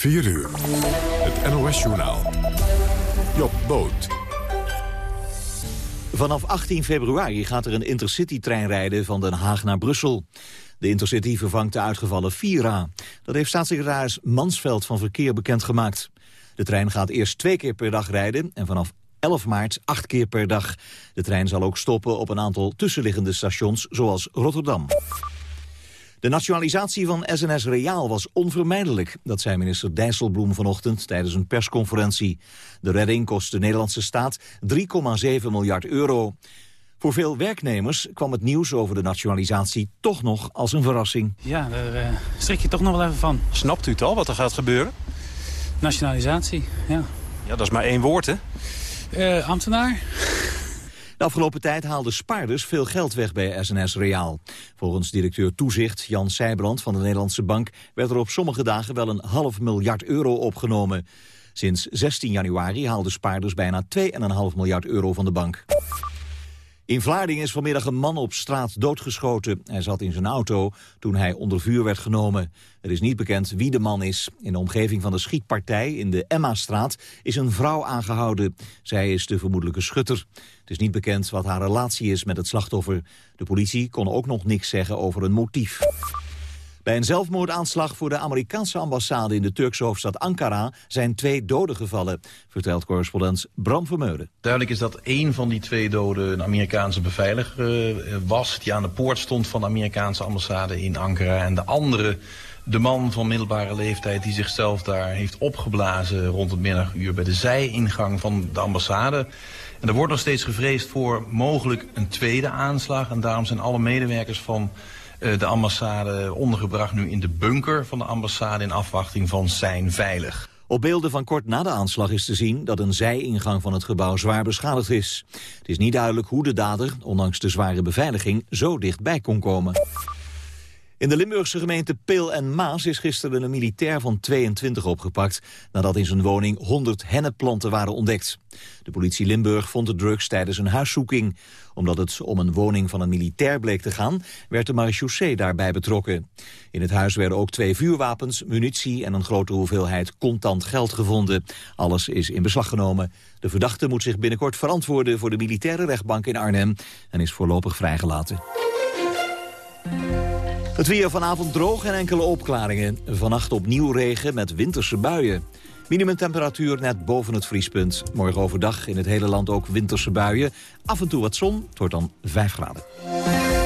4 uur. Het NOS-journaal. Job Boot. Vanaf 18 februari gaat er een intercity-trein rijden van Den Haag naar Brussel. De intercity vervangt de uitgevallen Vira. Dat heeft staatssecretaris Mansveld van Verkeer bekendgemaakt. De trein gaat eerst twee keer per dag rijden en vanaf 11 maart acht keer per dag. De trein zal ook stoppen op een aantal tussenliggende stations, zoals Rotterdam. De nationalisatie van SNS Reaal was onvermijdelijk. Dat zei minister Dijsselbloem vanochtend tijdens een persconferentie. De redding kost de Nederlandse staat 3,7 miljard euro. Voor veel werknemers kwam het nieuws over de nationalisatie toch nog als een verrassing. Ja, daar uh, schrik je toch nog wel even van. Snapt u het al, wat er gaat gebeuren? Nationalisatie, ja. Ja, dat is maar één woord, hè? Uh, ambtenaar. De afgelopen tijd haalden spaarders veel geld weg bij SNS Reaal. Volgens directeur Toezicht Jan Seijbrand van de Nederlandse Bank... werd er op sommige dagen wel een half miljard euro opgenomen. Sinds 16 januari haalden spaarders bijna 2,5 miljard euro van de bank. In Vlaardingen is vanmiddag een man op straat doodgeschoten. Hij zat in zijn auto toen hij onder vuur werd genomen. Er is niet bekend wie de man is. In de omgeving van de schietpartij in de Emma-straat is een vrouw aangehouden. Zij is de vermoedelijke schutter. Het is niet bekend wat haar relatie is met het slachtoffer. De politie kon ook nog niks zeggen over een motief. Bij een zelfmoordaanslag voor de Amerikaanse ambassade in de Turkse hoofdstad Ankara zijn twee doden gevallen, vertelt correspondent Bram Vermeulen. Duidelijk is dat één van die twee doden een Amerikaanse beveiliger uh, was, die aan de poort stond van de Amerikaanse ambassade in Ankara. En de andere, de man van middelbare leeftijd die zichzelf daar heeft opgeblazen rond het middaguur bij de zijingang van de ambassade. En er wordt nog steeds gevreesd voor mogelijk een tweede aanslag. En daarom zijn alle medewerkers van de ambassade ondergebracht nu in de bunker van de ambassade in afwachting van zijn veilig. Op beelden van kort na de aanslag is te zien dat een zijingang van het gebouw zwaar beschadigd is. Het is niet duidelijk hoe de dader, ondanks de zware beveiliging, zo dichtbij kon komen. In de Limburgse gemeente Peel en Maas is gisteren een militair van 22 opgepakt... nadat in zijn woning 100 hennepplanten waren ontdekt. De politie Limburg vond de drugs tijdens een huiszoeking. Omdat het om een woning van een militair bleek te gaan... werd de marechaussee daarbij betrokken. In het huis werden ook twee vuurwapens, munitie... en een grote hoeveelheid contant geld gevonden. Alles is in beslag genomen. De verdachte moet zich binnenkort verantwoorden voor de militaire rechtbank in Arnhem... en is voorlopig vrijgelaten. Het weer vanavond droog en enkele opklaringen. Vannacht opnieuw regen met winterse buien. Minimumtemperatuur net boven het vriespunt. Morgen overdag in het hele land ook winterse buien. Af en toe wat zon, het wordt dan 5 graden.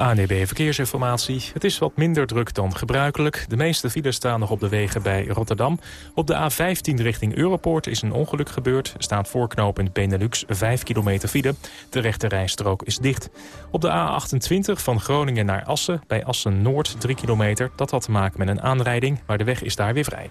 ANEB Verkeersinformatie. Het is wat minder druk dan gebruikelijk. De meeste files staan nog op de wegen bij Rotterdam. Op de A15 richting Europoort is een ongeluk gebeurd. Staat voorknopend Benelux 5 kilometer file. De rechte rijstrook is dicht. Op de A28 van Groningen naar Assen, bij Assen-Noord 3 kilometer. Dat had te maken met een aanrijding, maar de weg is daar weer vrij.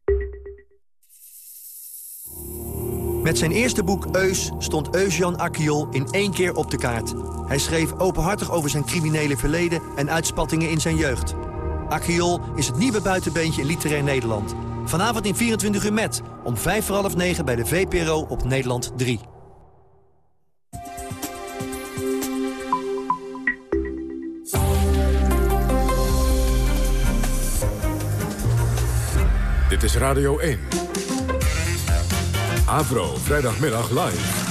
Met zijn eerste boek Eus stond Eus-Jan Akkiol in één keer op de kaart. Hij schreef openhartig over zijn criminele verleden en uitspattingen in zijn jeugd. Akkiol is het nieuwe buitenbeentje in literair Nederland. Vanavond in 24 uur met, om vijf voor half negen bij de VPRO op Nederland 3. Dit is Radio 1. Avro, vrijdagmiddag live.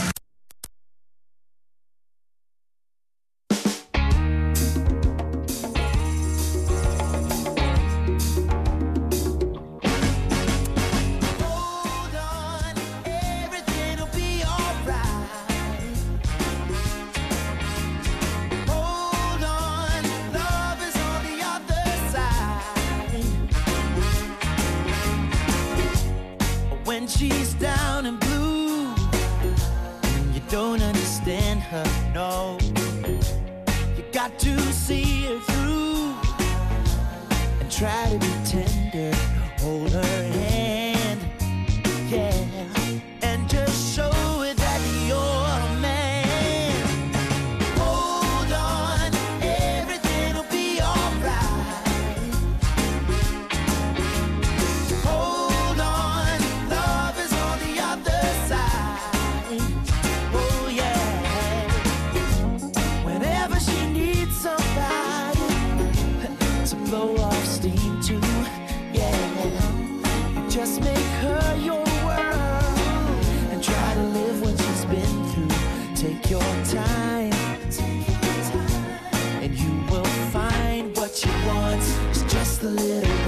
just a little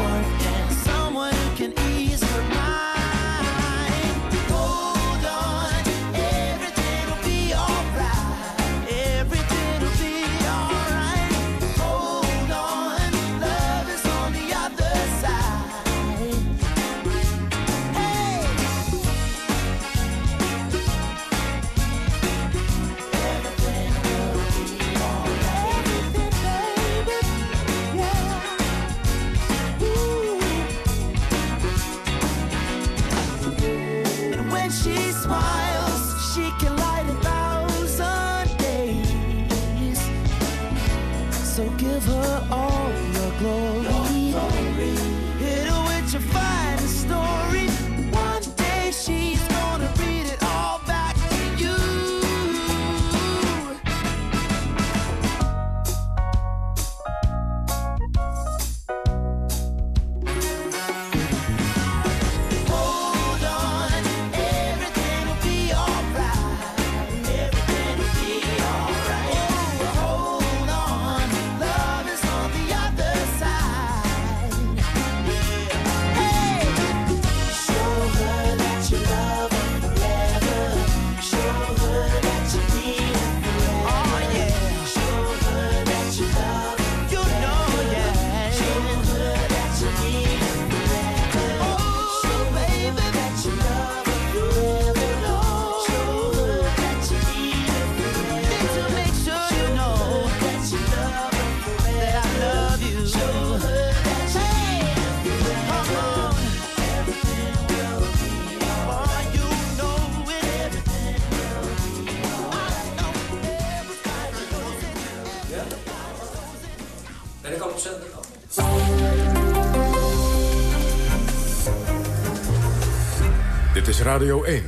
is Radio 1.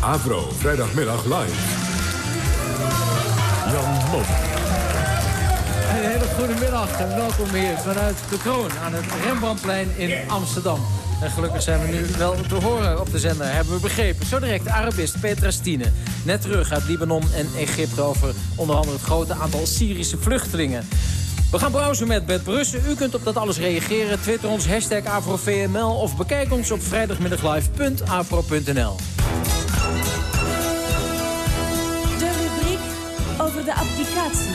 Avro, vrijdagmiddag live. Jan Mom. Een hele goede middag en welkom hier vanuit de Kroon aan het Rembrandtplein in Amsterdam. En gelukkig zijn we nu wel te horen op de zender, hebben we begrepen. Zo direct Arabist Petra Stine. Net terug uit Libanon en Egypte over onder andere het grote aantal Syrische vluchtelingen. We gaan browsen met Bert Brussen. U kunt op dat alles reageren. Twitter ons hashtag AfroVML of bekijk ons op vrijdagmiddaglive.afro.nl. De rubriek over de abdicatie.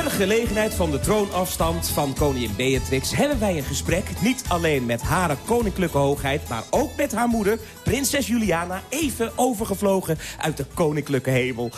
Ter gelegenheid van de troonafstand van koningin Beatrix... hebben wij een gesprek niet alleen met haar koninklijke hoogheid... maar ook met haar moeder, prinses Juliana... even overgevlogen uit de koninklijke hemel.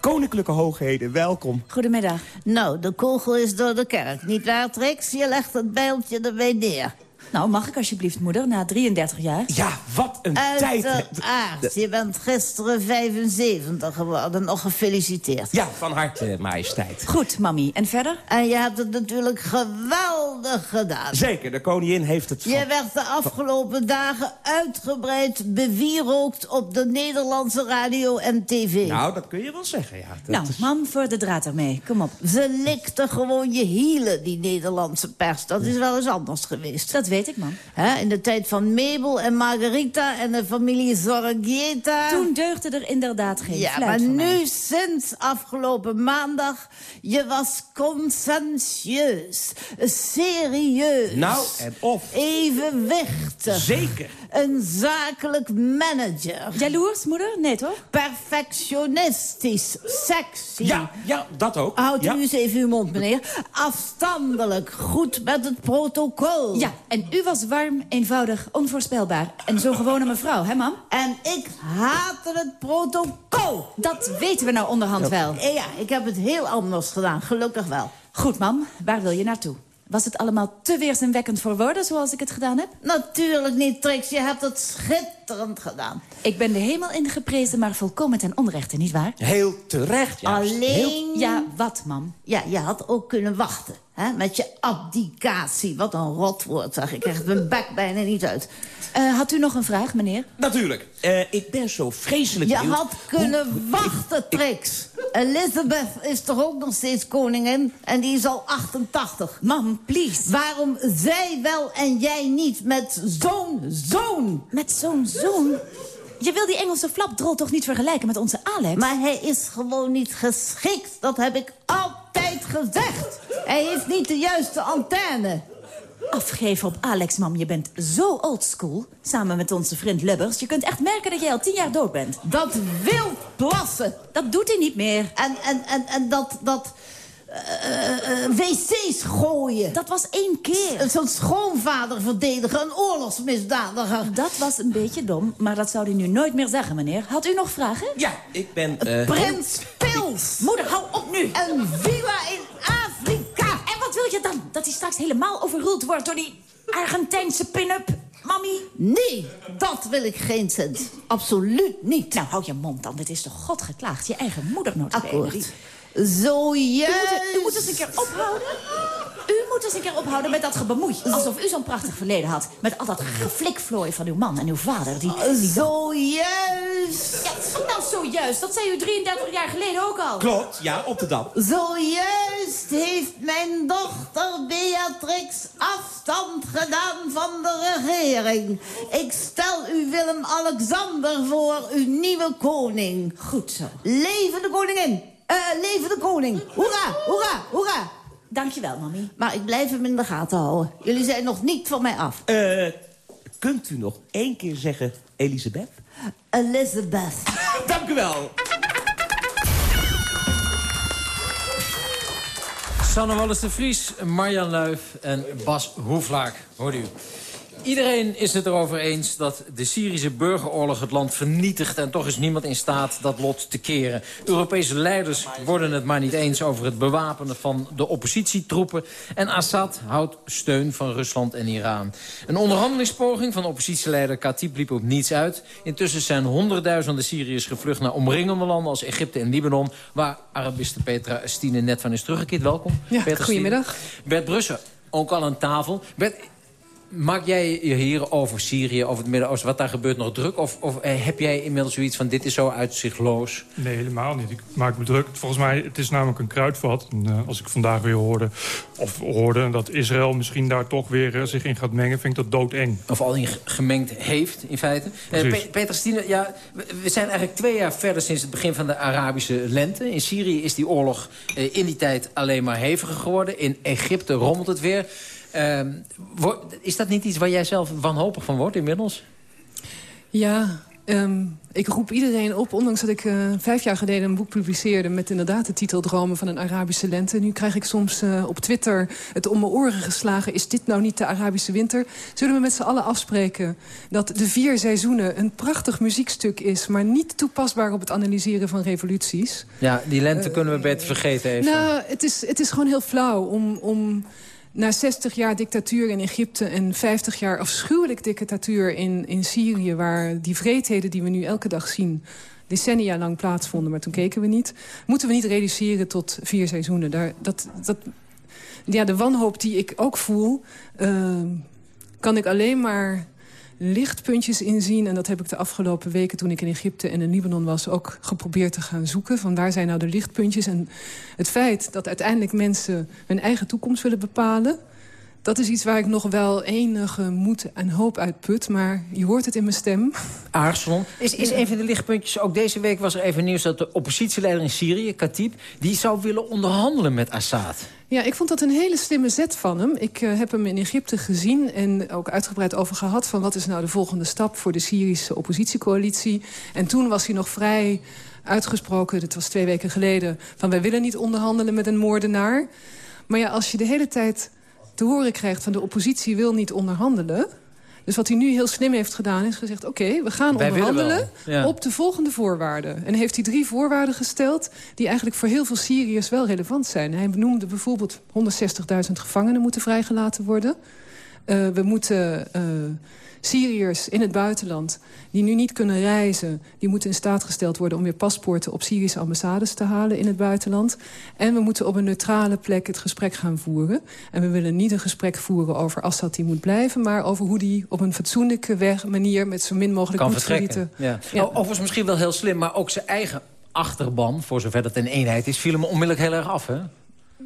Koninklijke hoogheden, welkom. Goedemiddag. Nou, de kogel is door de kerk. Niet waar, Trix? Je legt het bijltje erbij neer. Nou, mag ik alsjeblieft, moeder, na 33 jaar? Ja, wat een tijd. Uiteraard. Je bent gisteren 75 geworden. Nog gefeliciteerd. Ja, van harte, majesteit. Goed, mami. En verder? En je hebt het natuurlijk geweldig gedaan. Zeker, de koningin heeft het... Je werd de afgelopen dagen uitgebreid bewierookt op de Nederlandse radio en tv. Nou, dat kun je wel zeggen, ja. Dat Nou, is- mam, voor de draad ermee. Kom op. Ze likte gewoon je hielen, die Nederlandse pers. Dat is wel eens anders geweest. Dat weet ik, mam. Hè, in de tijd van Mabel en Margarita en de familie Zorgieta. Toen deugde er inderdaad geen Ja, fluit maar mij. nu sinds afgelopen maandag... je was conscientieus, serieus. Nou, en of. Evenwichtig. Zeker. Een zakelijk manager. Jaloers, moeder? Nee, toch? Perfectionistisch, sexy. Ja, ja, dat ook. Houdt ja. u eens even uw mond, meneer. Afstandelijk, goed met het protocol. Ja, en u was warm, eenvoudig, onvoorspelbaar. En zo'n gewone mevrouw, hè, mam? En ik haatte het protocol. Dat weten we nou onderhand wel. Ja, ik heb het heel anders gedaan, gelukkig wel. Goed, mam. Waar wil je naartoe? Was het allemaal te weerzinwekkend voor woorden zoals ik het gedaan heb? Natuurlijk niet, Trix. Je hebt het schitterend gedaan. Ik ben de hemel ingeprezen, maar volkomen ten onrechte, nietwaar? Heel terecht, juist. Alleen... Heel- Ja, wat, mam? Ja, je had ook kunnen wachten. Hè? Met je abdicatie. Wat een rotwoord, zeg. Ik krijg mijn bek bijna niet uit. Eh, had u nog een vraag, meneer? Natuurlijk. Eh, ik ben zo vreselijk Je benieuwd had kunnen wachten, Trix. Elizabeth is toch ook nog steeds koningin? En die is al 88. Mam, please. Waarom zij wel en jij niet met zo'n zoon? Met zo'n zoon? Je wil die Engelse flapdrol toch niet vergelijken met onze Alex? Maar hij is gewoon niet geschikt. Dat heb ik altijd gezegd. Hij heeft niet de juiste antenne. Afgeven op Alex, mam. Je bent zo oldschool. Samen met onze vriend Lubbers. Je kunt echt merken dat jij al tien jaar dood bent. Dat wil plassen. Dat doet hij niet meer. En, en, en, en dat... dat eh, wc's gooien. Dat was één keer. Zo'n schoonvader verdedigen, een oorlogsmisdadiger. Dat was een beetje dom, maar dat zou hij nu nooit meer zeggen, meneer. Had u nog vragen? Ja, ik ben... eh, Prins Pils. Moeder, hou op nu. Een villa in Afrika. En wat wil je dan? Dat hij straks helemaal overruled wordt door die Argentijnse pin-up? Mami? Nee, dat wil ik geen cent. Absoluut niet. Nou, hou je mond dan. Dit is toch God geklaagd. Je eigen moeder notabene. Akkoord. Zojuist. U moet, u moet eens een keer ophouden. U moet eens een keer ophouden met dat gebemoei. Alsof u zo'n prachtig verleden had. Met al dat geflikvlooi van uw man en uw vader. Die, die... Zojuist. Ja, wat nou zojuist? Dat zei u 33 jaar geleden ook al. Klopt, ja, op de dam. Zojuist heeft mijn dochter Beatrix afstand gedaan van de regering. Ik stel u Willem-Alexander voor uw nieuwe koning. Goed zo. Leven de koningin. Eh, leven de koning. Hoera, hoera, hoera. Dankjewel, mami. Maar ik blijf hem in de gaten houden. Jullie zijn nog niet van mij af. Eh, kunt u nog één keer zeggen, Elisabeth? Elizabeth. Dank u wel. Sanne Wallis de Vries, Marjan Luif en Bas Hoeflaak. Hoort u. Iedereen is het erover eens dat de Syrische burgeroorlog het land vernietigt... en toch is niemand in staat dat lot te keren. Europese leiders worden het maar niet eens over het bewapenen van de oppositietroepen... en Assad houdt steun van Rusland en Iran. Een onderhandelingspoging van oppositieleider Khatib liep op niets uit. Intussen zijn honderdduizenden Syriërs gevlucht naar omringende landen... als Egypte en Libanon, waar Arabiste Petra Stine net van is teruggekeerd. Welkom. Ja, Petra goedemiddag. Stine. Bert Brussen, ook al aan tafel. Bert, Maak jij je hier over Syrië, over het Midden-Oosten, wat daar gebeurt, nog druk? Of, of eh, heb jij inmiddels zoiets van, dit is zo uitzichtloos? Nee, helemaal niet. Ik maak me druk. Volgens mij, het is namelijk een kruidvat. En, eh, als ik vandaag weer hoorde, of hoorde dat Israël misschien daar toch weer eh, zich in gaat mengen... vind ik dat doodeng. Of al in gemengd heeft, in feite. Pe- Peter Stine, ja, we- zijn eigenlijk twee jaar verder sinds het begin van de Arabische lente. In Syrië is die oorlog in die tijd alleen maar heviger geworden. In Egypte rommelt het weer. Ehm, is dat niet iets waar jij zelf wanhopig van wordt inmiddels? Ja, ehm, ik roep iedereen op, ondanks dat ik eh, vijf jaar geleden een boek publiceerde... met inderdaad de titel Dromen van een Arabische lente. Nu krijg ik soms eh, op Twitter het om mijn oren geslagen... is dit nou niet de Arabische winter? Zullen we met z'n allen afspreken dat de vier seizoenen... een prachtig muziekstuk is, maar niet toepasbaar op het analyseren van revoluties? Ja, die lente kunnen we beter vergeten even. Nou, het is, het is gewoon heel flauw om... om na 60 jaar dictatuur in Egypte en 50 jaar afschuwelijk dictatuur in, in Syrië... waar die vreedheden die we nu elke dag zien decennia lang plaatsvonden... maar toen keken we niet, moeten we niet reduceren tot vier seizoenen. Daar, dat, dat, ja, de wanhoop die ik ook voel, eh, kan ik alleen maar lichtpuntjes inzien. En dat heb ik de afgelopen weken toen ik in Egypte en in Libanon was... ook geprobeerd te gaan zoeken. Van waar zijn nou de lichtpuntjes? En het feit dat uiteindelijk mensen hun eigen toekomst willen bepalen... dat is iets waar ik nog wel enige moed en hoop uit put. Maar je hoort het in mijn stem. Aarselon. Is, is een van de lichtpuntjes, ook deze week was er even nieuws... dat de oppositieleider in Syrië, Khatib, die zou willen onderhandelen met Assad. Ja, ik vond dat een hele slimme zet van hem. Ik eh, heb hem in Egypte gezien en ook uitgebreid over gehad... van wat is nou de volgende stap voor de Syrische oppositiecoalitie. En toen was hij nog vrij uitgesproken, dit was twee weken geleden... van wij willen niet onderhandelen met een moordenaar. Maar ja, als je de hele tijd te horen krijgt van de oppositie wil niet onderhandelen... Dus wat hij nu heel slim heeft gedaan is gezegd... oké, we gaan Wij onderhandelen ja. op de volgende voorwaarden. En heeft hij drie voorwaarden gesteld... die eigenlijk voor heel veel Syriërs wel relevant zijn. Hij benoemde bijvoorbeeld 160.000 gevangenen moeten vrijgelaten worden. Eh, we moeten eh, Syriërs in het buitenland die nu niet kunnen reizen... die moeten in staat gesteld worden om weer paspoorten op Syrische ambassades te halen in het buitenland. En we moeten op een neutrale plek het gesprek gaan voeren. En we willen niet een gesprek voeren over Assad die moet blijven... maar over hoe die op een fatsoenlijke weg, manier met zo min mogelijk kan bloedvergieten... vertrekken. Ja. O- Overigens misschien wel heel slim, maar ook zijn eigen achterban... voor zover dat een eenheid is, viel hem onmiddellijk heel erg af, hè?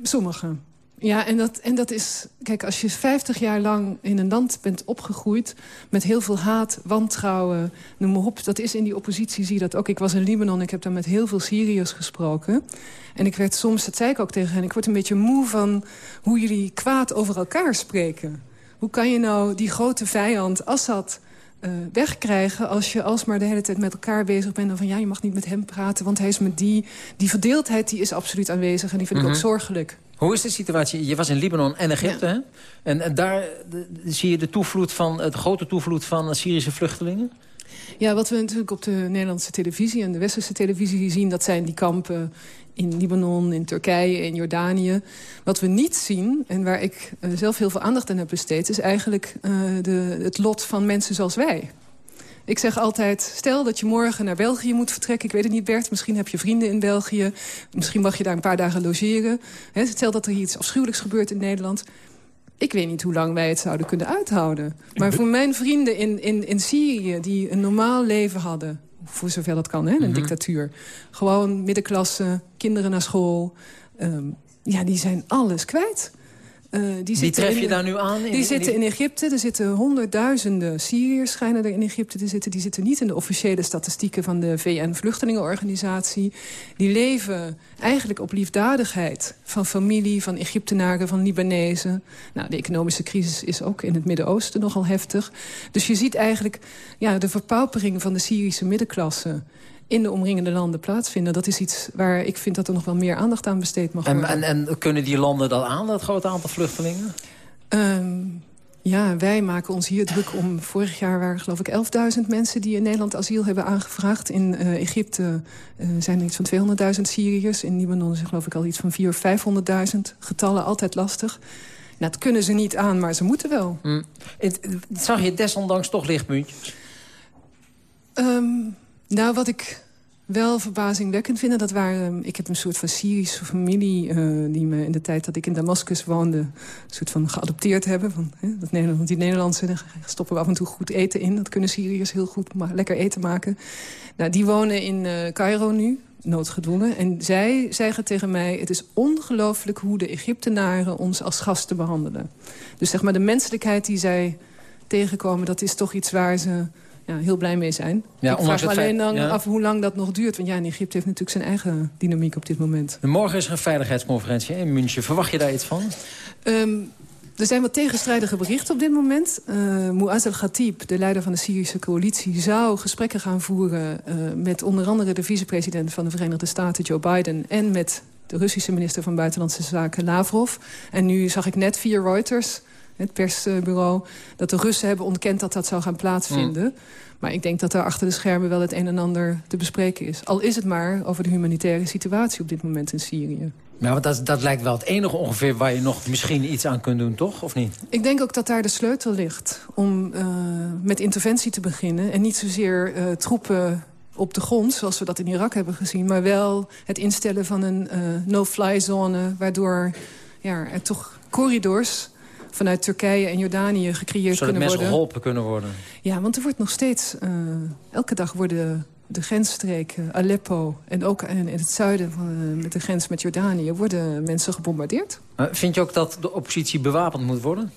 Sommigen. Ja, en dat, en dat is... Kijk, als je 50 jaar lang in een land bent opgegroeid... met heel veel haat, wantrouwen, noem maar op... dat is in die oppositie, zie je dat ook. Ik was in Libanon, ik heb daar met heel veel Syriërs gesproken. En ik werd soms, dat zei ik ook tegen hen... ik word een beetje moe van hoe jullie kwaad over elkaar spreken. Hoe kan je nou die grote vijand, Assad... eh, wegkrijgen als je alsmaar de hele tijd met elkaar bezig bent... en van ja, je mag niet met hem praten, want hij is met die... Die verdeeldheid die is absoluut aanwezig en die vind ik Mhm. ook zorgelijk. Hoe is de situatie? Je was in Libanon en Egypte, hè? En, en daar de- de- zie je de, toevloed van, de grote toevloed van Syrische vluchtelingen? Ja, wat we natuurlijk op de Nederlandse televisie en de westerse televisie zien... dat zijn die kampen in Libanon, in Turkije, in Jordanië. Wat we niet zien, en waar ik uh, zelf heel veel aandacht aan heb besteed... is eigenlijk uh, de, het lot van mensen zoals wij. Ik zeg altijd, stel dat je morgen naar België moet vertrekken. Ik weet het niet, Bert, misschien heb je vrienden in België. Misschien mag je daar een paar dagen logeren. He, stel dat er iets afschuwelijks gebeurt in Nederland. Ik weet niet hoe lang wij het zouden kunnen uithouden. Maar voor mijn vrienden in, in, in Syrië, die een normaal leven hadden... voor zover dat kan, hè, een mm -hmm. dictatuur. Gewoon middenklasse, kinderen naar school. Um, ja, die zijn alles kwijt. Uh, die Wie tref je in, daar nu aan? In, die zitten in Egypte. Er zitten honderdduizenden Syriërs schijnen er in Egypte te zitten. Die zitten niet in de officiële statistieken van de VN-vluchtelingenorganisatie. Die leven eigenlijk op liefdadigheid van familie, van Egyptenaren, van Libanezen. Nou, de economische crisis is ook in het Midden-Oosten nogal heftig. Dus je ziet eigenlijk ja, de verpaupering van de Syrische middenklasse in de omringende landen plaatsvinden. Dat is iets waar ik vind dat er nog wel meer aandacht aan besteed mag worden. En, en, en kunnen die landen dat aan, dat grote aantal vluchtelingen? Um, ja, wij maken ons hier druk om... Vorig jaar waren geloof ik 11.000 mensen die in Nederland asiel hebben aangevraagd. In uh, Egypte uh, zijn er iets van 200.000 Syriërs. In Libanon is er geloof ik al iets van 400.000 of 500.000. Getallen altijd lastig. Nou, dat kunnen ze niet aan, maar ze moeten wel. Mm. Het, zag je desondanks toch lichtpuntjes? Um, nou, wat ik wel verbazingwekkend vind... dat waren, ik heb een soort van Syrische familie... Uh, die me in de tijd dat ik in Damascus woonde... een soort van geadopteerd hebben. Van, hè, dat Nederland, die Nederlandse stoppen we af en toe goed eten in. Dat kunnen Syriërs heel goed maar lekker eten maken. Nou, die wonen in uh, Cairo nu, noodgedwongen. En zij zeggen tegen mij... het is ongelooflijk hoe de Egyptenaren ons als gasten behandelen. Dus zeg maar de menselijkheid die zij tegenkomen... dat is toch iets waar ze ja, heel blij mee zijn. Ja, ik vraag me alleen dan ja. af hoe lang dat nog duurt. Want ja, in Egypte heeft natuurlijk zijn eigen dynamiek op dit moment. morgen is er een veiligheidsconferentie in München. Verwacht je daar iets van? Um, er zijn wat tegenstrijdige berichten op dit moment. Uh, Muaz al-Khatib, de leider van de Syrische coalitie... zou gesprekken gaan voeren uh, met onder andere de vicepresident van de Verenigde Staten, Joe Biden... en met de Russische minister van Buitenlandse Zaken, Lavrov. En nu zag ik net via Reuters het persbureau... dat de Russen hebben ontkend dat dat zou gaan plaatsvinden. Mm. Maar ik denk dat er achter de schermen wel het een en ander te bespreken is. Al is het maar over de humanitaire situatie op dit moment in Syrië. Ja, want dat, dat lijkt wel het enige ongeveer waar je nog misschien iets aan kunt doen, toch? Of niet? Ik denk ook dat daar de sleutel ligt om uh, met interventie te beginnen. En niet zozeer uh, troepen op de grond, zoals we dat in Irak hebben gezien... maar wel het instellen van een uh, no-fly zone... waardoor ja, er toch corridors vanuit Turkije en Jordanië gecreëerd Zodat kunnen worden. geholpen kunnen worden. Ja, want er wordt nog steeds... Uh, elke dag worden de grensstreken, Aleppo... en ook in het zuiden van, uh, met de grens met Jordanië... worden mensen gebombardeerd. Vind je ook dat de oppositie bewapend moet worden?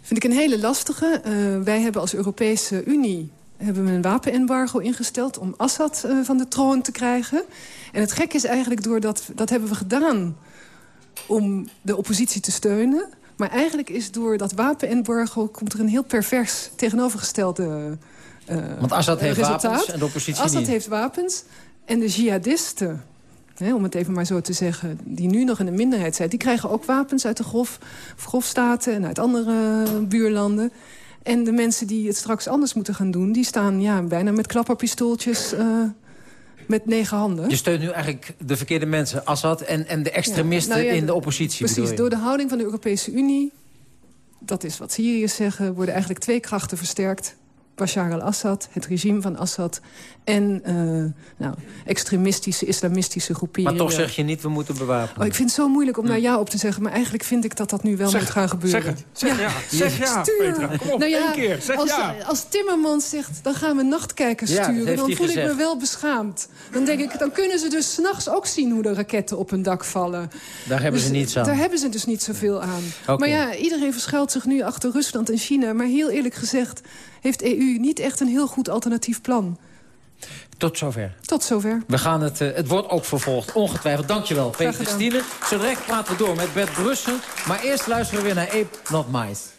Vind ik een hele lastige. Uh, wij hebben als Europese Unie hebben we een wapenembargo ingesteld... om Assad uh, van de troon te krijgen. En het gek is eigenlijk doordat... dat hebben we gedaan om de oppositie te steunen... Maar eigenlijk is door dat wapenembargo... komt er een heel pervers tegenovergestelde uh, Want Assad heeft resultaat. wapens en de oppositie Assad niet. heeft wapens en de jihadisten... Hè, om het even maar zo te zeggen, die nu nog in de minderheid zijn... die krijgen ook wapens uit de grof, grofstaten en uit andere buurlanden. En de mensen die het straks anders moeten gaan doen... die staan ja, bijna met klapperpistooltjes... Uh, met negen handen. Je steunt nu eigenlijk de verkeerde mensen, Assad... en, en de extremisten ja, nou ja, in de oppositie. Precies, door de houding van de Europese Unie... dat is wat Syriërs zeggen... worden eigenlijk twee krachten versterkt. Bashar al-Assad, het regime van Assad... en uh, nou, extremistische, islamistische groeperingen. Maar toch zeg je niet, we moeten bewapenen. Oh, ik vind het zo moeilijk om naar ja op te zeggen... maar eigenlijk vind ik dat dat nu wel zeg, moet gaan gebeuren. Zeg het, zeg ja. ja. Zeg ja, Stuur. Petra, kom op, nou ja, één keer, zeg als, ja. Als Timmermans zegt, dan gaan we nachtkijkers Ja, sturen... dan voel ik me wel beschaamd. Dan denk ik, dan kunnen ze dus s'nachts ook zien... hoe de raketten op hun dak vallen. Daar hebben Dus ze niets aan. Daar hebben ze dus niet zoveel aan. Maar ja, iedereen verschuilt zich nu achter Rusland en China. Maar heel eerlijk gezegd heeft EU niet echt een heel goed alternatief plan. Tot zover. Tot zover. We gaan het, uh, het wordt ook vervolgd, ongetwijfeld. Dankjewel, Peter. Stine. Zo direct praten we door met Bert Brussen. Maar eerst luisteren we weer naar Ape Not Mice.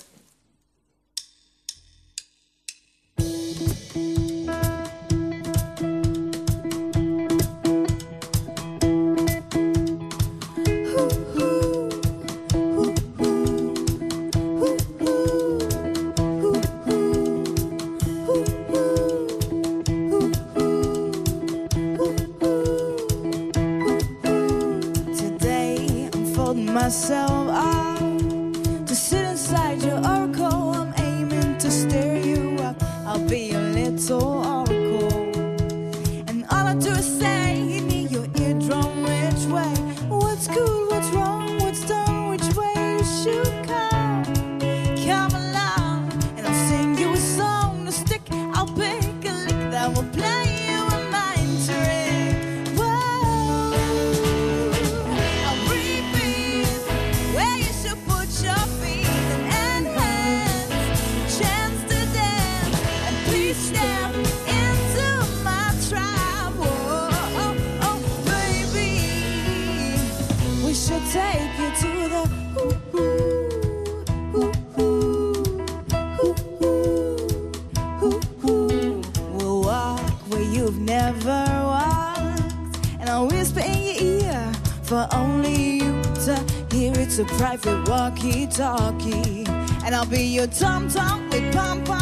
walkie talkie, and I'll be your tom tom with pom pom.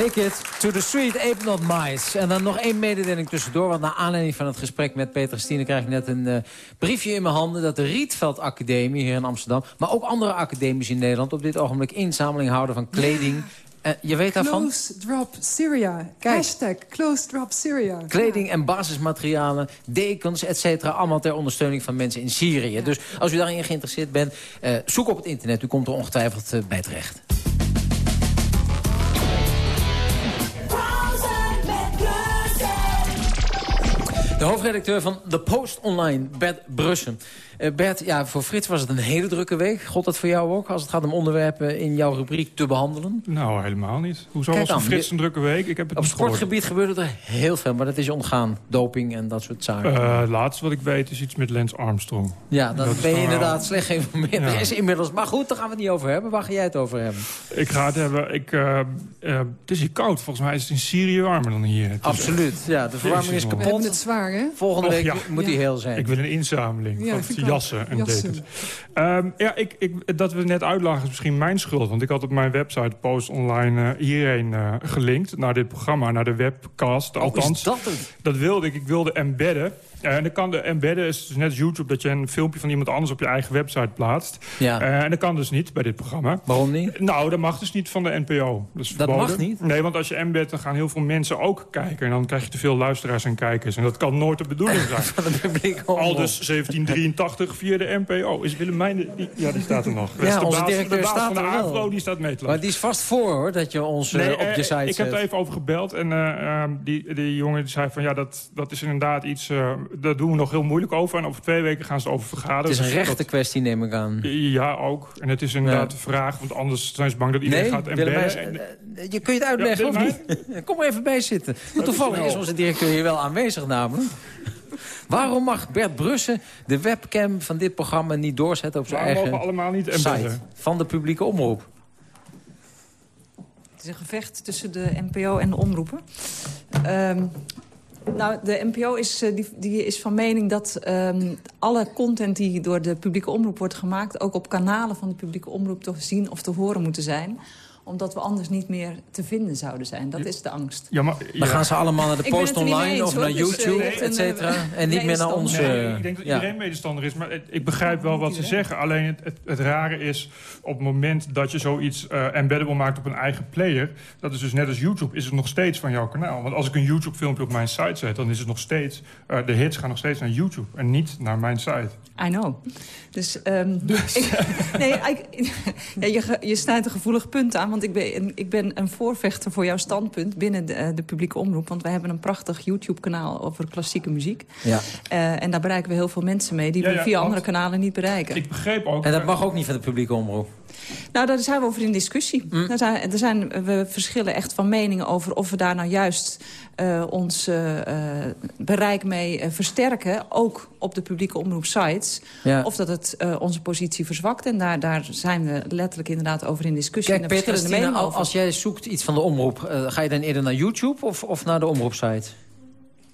Take it to the street, ape not mice. En dan nog één mededeling tussendoor. Want naar aanleiding van het gesprek met Peter Stine... krijg ik net een eh, briefje in mijn handen... dat de Rietveld Academie hier in Amsterdam... maar ook andere academies in Nederland... op dit ogenblik inzameling houden van kleding... Eh, je weet daarvan? Close Drop Syria. Hashtag Close Drop Syria. Kleding en basismaterialen, dekens, et cetera. Allemaal ter ondersteuning van mensen in Syrië. Dus als u daarin geïnteresseerd bent, eh, zoek op het internet. U komt er ongetwijfeld bij terecht. De hoofdredacteur van The Post Online, Bert Brussen. Eh, Bert, ja, voor Frits was het een hele drukke week. God dat voor jou ook, als het gaat om onderwerpen in jouw rubriek te behandelen? Nou, helemaal niet. Hoezo Kijk was dan, voor Frits een drukke week? Ik heb het Op niet gehoord. sportgebied gebeurde er heel veel, maar dat is ontgaan. Doping en dat soort zaken. Eh, laatste wat ik weet is iets met Lance Armstrong. ja, dan dat is ben je dan wel- inderdaad slecht geïnformeerd. Ja. Er is inmiddels, maar goed, daar gaan we het niet over hebben. Waar ga jij het over hebben? Ik ga het hebben. Ik, eh, het is hier koud. Volgens mij is het in Syrië warmer dan hier. Het is Absoluut, ja. De verwarming is man. We hebben kapot. het zwaar, hè? Volgende Och, week ja. moet die heel zijn. Ik wil een inzameling Ja, van jassen en Jassen. dekens. Ehm, ja, ik, ik, dat we net uitlagen is misschien mijn schuld. Want ik had op mijn website Post Online eh, hierheen eh, gelinkt... naar dit programma, naar de webcast. Oh, Althans, is dat dat wilde ik. Ik wilde embedden. Eh, en dan kan de embedden is dus net als YouTube... dat je een filmpje van iemand anders op je eigen website plaatst. Ja. En dat kan dus niet bij dit programma. Waarom niet? Nou, dat mag dus niet van de NPO. Dat, mag niet? Nee, want als je embed, dan gaan heel veel mensen ook kijken. En dan krijg je te veel luisteraars en kijkers. En dat kan nooit de bedoeling zijn. Van Al dus 1783 via de NPO. Is Willemijn Die, ja, die staat er nog. Ja, de onze baas- directeur de baas staat van de er. AVRO, die staat mee te Maar die is vast voor, hoor, dat je ons op je eh, site ik heb zet. er even over gebeld en eh, ehm, die, die jongen die zei van ja, dat, dat is inderdaad iets, eh daar doen we nog heel moeilijk over. En over twee weken gaan ze over vergaderen. Het is een Dus rechte kwestie, neem ik aan. ja, ook. En het is inderdaad de vraag, want anders zijn ze bang dat iedereen Nee, gaat. En- eh, je kun je het uitleggen, Ja, of niet? Kom er even bij zitten. Want toevallig is onze directeur hier wel aanwezig namelijk. Waarom mag Bert Brussen de webcam van dit programma niet doorzetten op zijn Waarom eigen allemaal niet site van de publieke omroep? Het is een gevecht tussen de NPO en de omroepen. Ehm, nou, de NPO is, eh, die, die is van mening dat ehm, alle content die door de publieke omroep wordt gemaakt... ook op kanalen van de publieke omroep te zien of te horen moeten zijn omdat we anders niet meer te vinden zouden zijn. Dat is de angst. Ja, maar, Dan gaan ze allemaal naar de Ik post online eens, of naar Dus, eh, YouTube, et een, cetera. eh, En niet meer naar onze... Nee, ik denk dat ja. iedereen medestander is, maar ik begrijp wel wat ze zeggen. Alleen het, het, het rare is, op het moment dat je zoiets eh embeddable maakt op een eigen player... dat is dus net als YouTube, is het nog steeds van jouw kanaal. Want als ik een YouTube-filmpje op mijn site zet, dan is het nog steeds... eh, de hits gaan nog steeds naar YouTube en niet naar mijn site. I know. Dus, ehm, ik- nee, ik- ja, je, je snijdt een gevoelig punt aan. Want ik ben, ik ben een voorvechter voor jouw standpunt binnen de, eh, de publieke omroep. Want wij hebben een prachtig YouTube-kanaal over klassieke muziek. Ja. Eh, en daar bereiken we heel veel mensen mee... die Ja, we via andere kanalen niet bereiken. Ik begreep ook... En dat mag ook niet van de publieke omroep. Nou, daar zijn we over in discussie. Daar zijn, er zijn, we verschillen echt van meningen over of we daar nou juist eh, ons eh, eh, bereik mee versterken. Ook op de publieke omroepsites. Ja. Of dat het eh, onze positie verzwakt. En daar, daar zijn we letterlijk inderdaad over in discussie. Kijk, en Peter, verschillende Stine, meningen over. als jij zoekt iets van de omroep... ga je dan eerder naar YouTube of, of naar de omroepsite?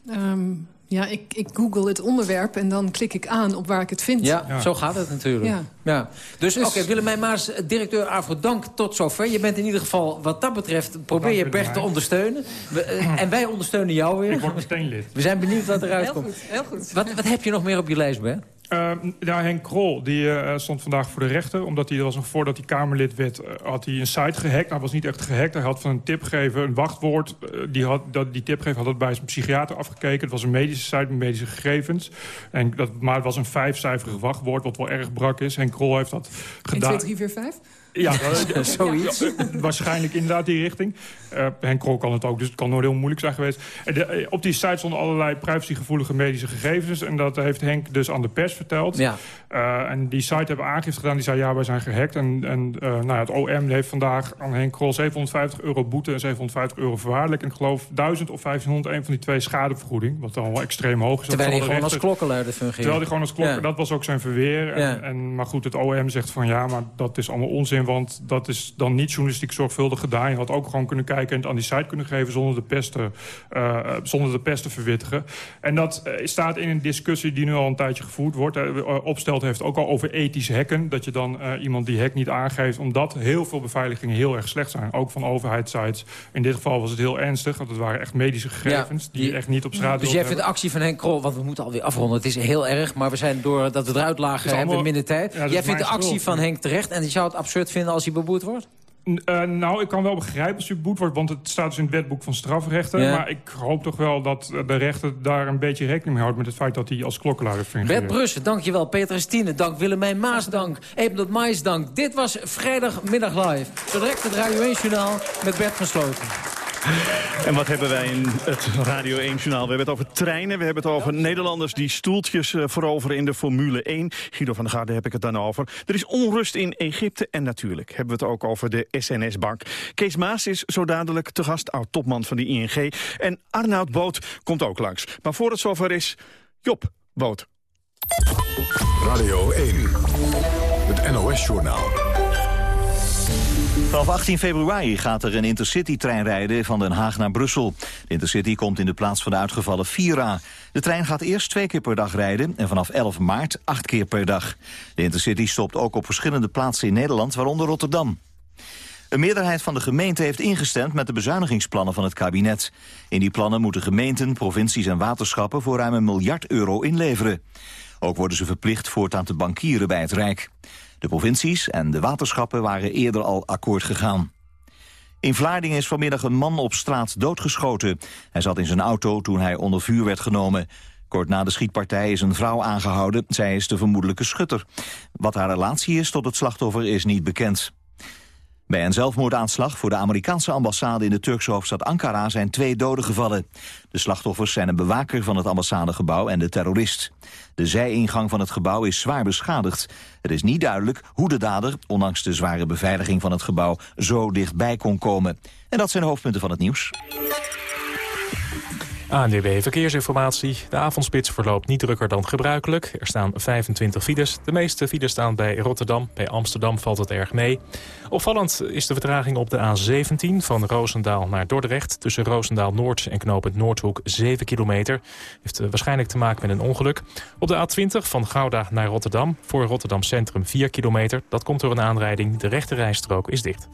Ehm, ja, ik, ik google het onderwerp en dan klik ik aan op waar ik het vind. Ja, zo gaat het natuurlijk. Ja. Ja. Dus, Dus- oké, Willemijn Maas, directeur Afro, dank tot zover. Je bent in ieder geval, wat dat betreft, probeer je Bert te ondersteunen. We, eh, en wij ondersteunen jou weer. Ik word meteen lid. We zijn benieuwd wat eruit Heel komt. goed, heel goed. Wat, wat heb je nog meer op je lijst, Bert? Uh, ja, Henk Krol die, eh, stond vandaag voor de rechter. Omdat hij, dat was nog voordat hij Kamerlid werd, eh, had hij een site gehackt. Hij was niet echt gehackt. Hij had van een tipgever een wachtwoord. eh, die, had, dat, die tipgever had het bij zijn psychiater afgekeken. Het was een medische site met medische gegevens. En dat, maar het was een vijfcijferig wachtwoord, wat wel erg brak is. Henk Krol heeft dat 1, gedaan. 2, 3, 4, 5? Ja, eh, Zoiets. ja, eh, waarschijnlijk inderdaad die richting. Eh Henk Krol kan het ook, dus het kan nooit heel moeilijk zijn geweest. De- op die site stonden allerlei privacygevoelige medische gegevens. En dat heeft Henk dus aan de pers verteld. Ja. Eh, en die site hebben aangifte gedaan. Die zei, ja, wij zijn gehackt. En, en eh, nou, ja, het OM heeft vandaag aan Henk Krol 750 euro boete... en 750 euro voorwaardelijk. En ik geloof 1000 of 1500, een van die twee schadevergoeding. Wat dan wel extreem hoog is. Terwijl hij gewoon als klokkenluider fungeert. Terwijl hij gewoon als klok... Ja. Dat was ook zijn verweer. En, Ja. en, maar goed, het OM zegt van ja, maar dat is allemaal onzin. Want dat is dan niet journalistiek zorgvuldig gedaan. Je had ook gewoon kunnen kijken en het aan die site kunnen geven... zonder de pest te, eh, zonder de pest te verwittigen. En dat eh, staat in een discussie die nu al een tijdje gevoerd wordt. Opstelt heeft ook al over ethisch hacken. Dat je dan iemand die hack niet aangeeft. Omdat heel veel beveiligingen heel erg slecht zijn. Ook van overheidssites. In dit geval was het heel ernstig. Want het waren echt medische gegevens. die, je echt niet op straat Dus jij vindt de actie van Henk Krol... want we moeten alweer afronden, het is heel erg... maar we zijn door dat we eruit lagen, hebben minder tijd. Ja, jij vindt de actie schuld. van Henk terecht... en je zou het absurd vinden als hij beboet wordt? Eh, nou, ik kan wel begrijpen als hij beboet wordt, want het staat dus in het wetboek van strafrechten. Ja. Maar ik hoop toch wel dat eh, de rechter daar een beetje rekening mee houdt met het feit dat hij als klokkenluider fungeert. Bert Brussen, dankjewel. Peter Stine, dank. Willemijn Maas, dank. Ebenot Mais, dank. Dit was Vrijdagmiddag Live. Zo direct het Radio 1 Journaal met Bert van Sloten. En wat hebben wij in het Radio 1-journaal? We hebben het over treinen, we hebben het over Nederlanders... die stoeltjes eh, veroveren in de Formule 1. Guido van der Garde heb ik het dan over. Er is onrust in Egypte en natuurlijk hebben we het ook over de SNS-bank. Kees Maas is zo dadelijk te gast, oud-topman van de ING. En Arnoud Boot komt ook langs. Maar voor het zover is, Job Boot. Radio 1, het NOS-journaal. Vanaf 18 februari gaat er een Intercity-trein rijden van Den Haag naar Brussel. De Intercity komt in de plaats van de uitgevallen Vira. De trein gaat eerst twee keer per dag rijden en vanaf 11 maart acht keer per dag. De Intercity stopt ook op verschillende plaatsen in Nederland, waaronder Rotterdam. Een meerderheid van de gemeente heeft ingestemd met de bezuinigingsplannen van het kabinet. In die plannen moeten gemeenten, provincies en waterschappen voor ruim een miljard euro inleveren. Ook worden ze verplicht voortaan te bankieren bij het Rijk. De provincies en de waterschappen waren eerder al akkoord gegaan. In Vlaardingen is vanmiddag een man op straat doodgeschoten. Hij zat in zijn auto toen hij onder vuur werd genomen. Kort na de schietpartij is een vrouw aangehouden. Zij is de vermoedelijke schutter. Wat haar relatie is tot het slachtoffer is niet bekend. Bij een zelfmoordaanslag voor de Amerikaanse ambassade in de Turkse hoofdstad Ankara zijn twee doden gevallen. De slachtoffers zijn een bewaker van het ambassadegebouw en de terrorist. De zijingang van het gebouw is zwaar beschadigd. Het is niet duidelijk hoe de dader, ondanks de zware beveiliging van het gebouw, zo dichtbij kon komen. En dat zijn de hoofdpunten van het nieuws. ANWB Verkeersinformatie. De avondspits verloopt niet drukker dan gebruikelijk. Er staan 25 files. De meeste files staan bij Rotterdam. Bij Amsterdam valt het erg mee. Opvallend is de vertraging op de A17 van Roosendaal naar Dordrecht. Tussen Roosendaal Noord en knooppunt Noordhoek 7 kilometer. Heeft eh, waarschijnlijk te maken met een ongeluk. Op de A20 van Gouda naar Rotterdam. Voor Rotterdam Centrum 4 kilometer. Dat komt door een aanrijding. De rechte rijstrook is dicht.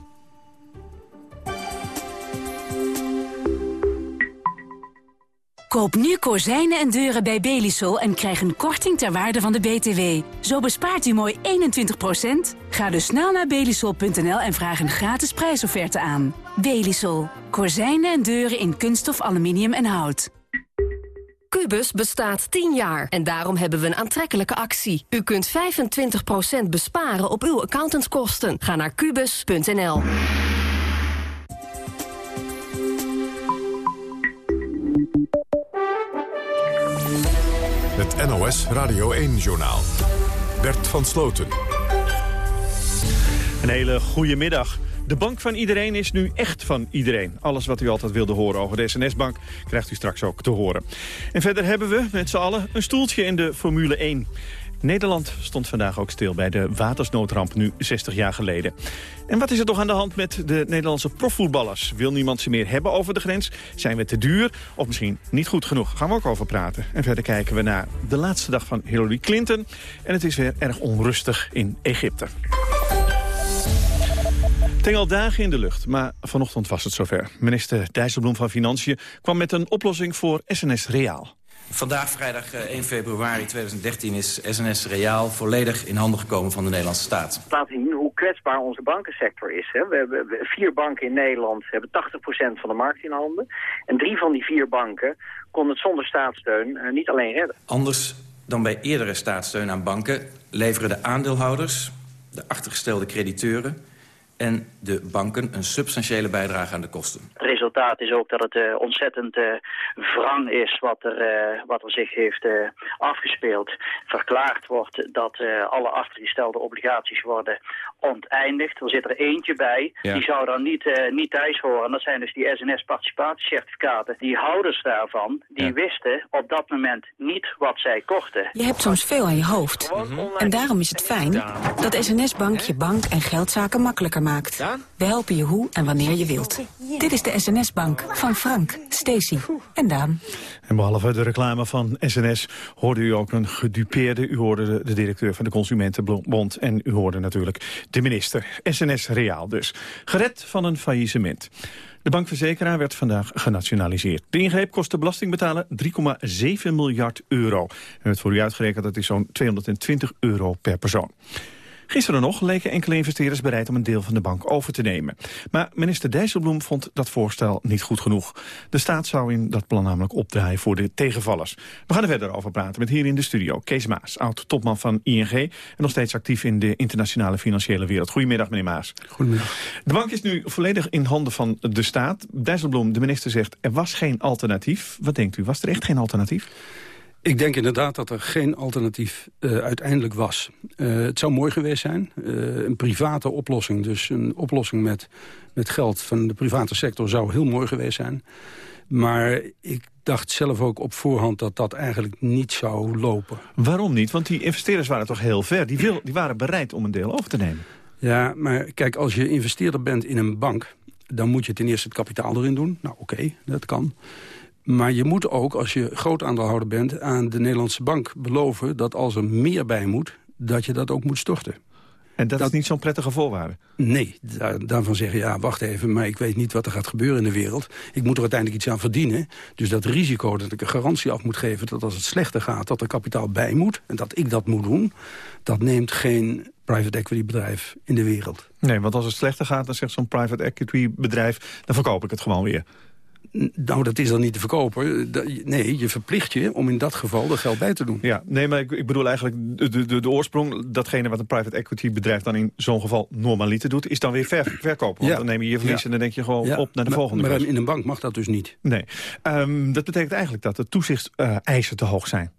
Koop nu kozijnen en deuren bij Belisol en krijg een korting ter waarde van de BTW. Zo bespaart u mooi 21%. Ga dus snel naar belisol.nl en vraag een gratis prijsofferte aan. Belisol. Kozijnen en deuren in kunststof, aluminium en hout. Cubus bestaat 10 jaar en daarom hebben we een aantrekkelijke actie. U kunt 25% besparen op uw accountantskosten. Ga naar kubus.nl. NOS Radio 1-journaal. Bert van Sloten. Een hele goede middag. De bank van iedereen is nu echt van iedereen. Alles wat u altijd wilde horen over de SNS-bank krijgt u straks ook te horen. En verder hebben we met z'n allen een stoeltje in de Formule 1. Nederland stond vandaag ook stil bij de watersnoodramp nu 60 jaar geleden. En wat is er toch aan de hand met de Nederlandse profvoetballers? Wil niemand ze meer hebben over de grens? Zijn we te duur? Of misschien niet goed genoeg? Gaan we ook over praten. En verder kijken we naar de laatste dag van Hillary Clinton. En het is weer erg onrustig in Egypte. Het hing al dagen in de lucht, maar vanochtend was het zover. Minister Dijsselbloem van Financiën kwam met een oplossing voor SNS Reaal. Vandaag, vrijdag 1 februari 2013, is SNS Reaal volledig in handen gekomen van de Nederlandse staat. Het laat zien hoe kwetsbaar onze bankensector is. Hè. We hebben vier banken in Nederland, hebben 80% van de markt in handen. En drie van die vier banken konden het zonder staatssteun uh, niet alleen redden. Anders dan bij eerdere staatssteun aan banken leveren de aandeelhouders, de achtergestelde crediteuren en de banken een substantiële bijdrage aan de kosten. Het resultaat is ook dat het uh, ontzettend uh, wrang is wat er, uh, wat er zich heeft afgespeeld. Verklaard wordt dat alle achtergestelde obligaties worden onteindigd. Er zit er eentje bij, ja. die zou dan niet, niet thuis horen. Dat zijn dus die SNS-participatiecertificaten. Die houders daarvan, die ja. wisten op dat moment niet wat zij kochten. Je hebt soms veel aan je hoofd. Mm -hmm. En daarom is het fijn dat SNS-Bank je bank- en geldzaken makkelijker maakt. We helpen je hoe en wanneer je wilt. Dit is de SNS-bank van Frank, Stacy en Daan. En behalve de reclame van SNS hoorde u ook een gedupeerde. U hoorde de, directeur van de Consumentenbond en u hoorde natuurlijk de minister. SNS Reaal dus. Gered van een faillissement. De bankverzekeraar werd vandaag genationaliseerd. De ingreep kost de belastingbetaler 3,7 miljard euro. En het voor u uitgerekend dat is zo'n 220 euro per persoon. Gisteren nog leken enkele investeerders bereid om een deel van de bank over te nemen. Maar minister Dijsselbloem vond dat voorstel niet goed genoeg. De staat zou in dat plan namelijk opdraaien voor de tegenvallers. We gaan er verder over praten met hier in de studio Kees Maas, oud-topman van ING... en nog steeds actief in de internationale financiële wereld. Goedemiddag, meneer Maas. Goedemiddag. De bank is nu volledig in handen van de staat. Dijsselbloem, de minister, zegt er was geen alternatief. Wat denkt u, was er echt geen alternatief? Ik denk inderdaad dat er geen alternatief uh, uiteindelijk was. Uh, het zou mooi geweest zijn. Uh, een private oplossing, dus een oplossing met, met geld van de private sector... zou heel mooi geweest zijn. Maar ik dacht zelf ook op voorhand dat dat eigenlijk niet zou lopen. Waarom niet? Want die investeerders waren toch heel ver. Die, wil, die waren bereid om een deel over te nemen. Ja, maar kijk, als je investeerder bent in een bank... dan moet je ten eerste het kapitaal erin doen. Nou, oké, okay, dat kan. Maar je moet ook, als je groot aandeelhouder bent... aan de Nederlandse bank beloven dat als er meer bij moet... dat je dat ook moet storten. En dat, dat is niet zo'n prettige voorwaarde? Nee, daar, daarvan zeggen, ja, wacht even... maar ik weet niet wat er gaat gebeuren in de wereld. Ik moet er uiteindelijk iets aan verdienen. Dus dat risico dat ik een garantie af moet geven... dat als het slechter gaat, dat er kapitaal bij moet... en dat ik dat moet doen, dat neemt geen private equity bedrijf in de wereld. Nee, want als het slechter gaat, dan zegt zo'n private equity bedrijf... dan verkoop ik het gewoon weer. Nou, dat is dan niet te verkopen. Nee, je verplicht je om in dat geval er geld bij te doen. Ja, nee, maar ik, ik bedoel eigenlijk de, de, de oorsprong... datgene wat een private equity bedrijf dan in zo'n geval normaliter doet... is dan weer ver, verkopen. Want Ja. dan neem je je verlies Ja. en dan denk je gewoon Ja, op naar de maar- volgende. Maar in een bank mag dat dus niet. Nee. Ehm, dat betekent eigenlijk dat de toezichtseisen te hoog zijn.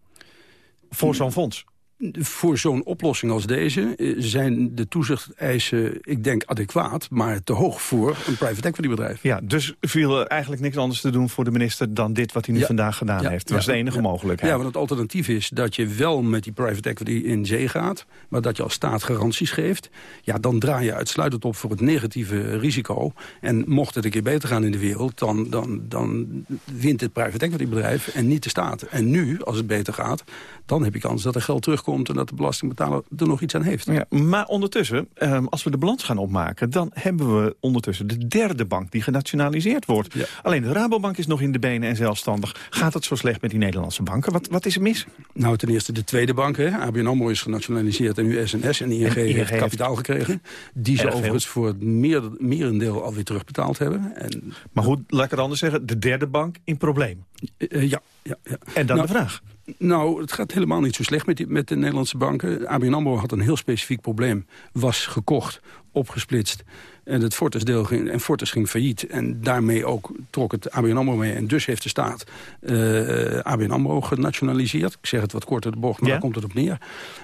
Voor zo'n fonds. Voor zo'n oplossing als deze eh, zijn de toezicht-eisen, ik denk, adequaat... maar te hoog voor een private equity bedrijf. Ja, dus viel er eigenlijk niks anders te doen voor de minister... dan dit wat hij nu Ja. vandaag gedaan Ja, heeft. Dat was ja, de enige mogelijkheid. Ja, want het alternatief is dat je wel met die private equity in zee gaat... maar dat je als staat garanties geeft. Ja, dan draai je uitsluitend op voor het negatieve risico. En mocht het een keer beter gaan in de wereld... dan, dan, dan wint het private equity bedrijf en niet de staat. En nu, als het beter gaat, dan heb je kans dat er geld terugkomt... en dat de belastingbetaler er nog iets aan heeft. Ja, maar ondertussen, ehm, als we de balans gaan opmaken... dan hebben we ondertussen de derde bank die genationaliseerd wordt. Alleen de Rabobank is nog in de benen en zelfstandig. Gaat het zo slecht met die Nederlandse banken? Wat, wat is er mis? Nou, ten eerste de tweede bank. Hè. ABN AMRO is genationaliseerd en nu SNS. En ING, En ING heeft heeft kapitaal gekregen. Die ze veel. overigens voor het meer, merendeel alweer terugbetaald hebben. En, Maar goed, laat ik het anders zeggen. De derde bank in probleem. Eh, ja, ja, ja. En dan Nou, de vraag. Nou, het gaat helemaal niet zo slecht met, met de Nederlandse banken. ABN AMRO had een heel specifiek probleem. Was gekocht, opgesplitst. En het Fortis deel ging, en Fortis ging failliet. En daarmee ook trok het ABN AMRO mee. En dus heeft de staat eh ABN AMRO genationaliseerd. Ik zeg het wat korter de bocht, maar Ja. daar komt het op neer.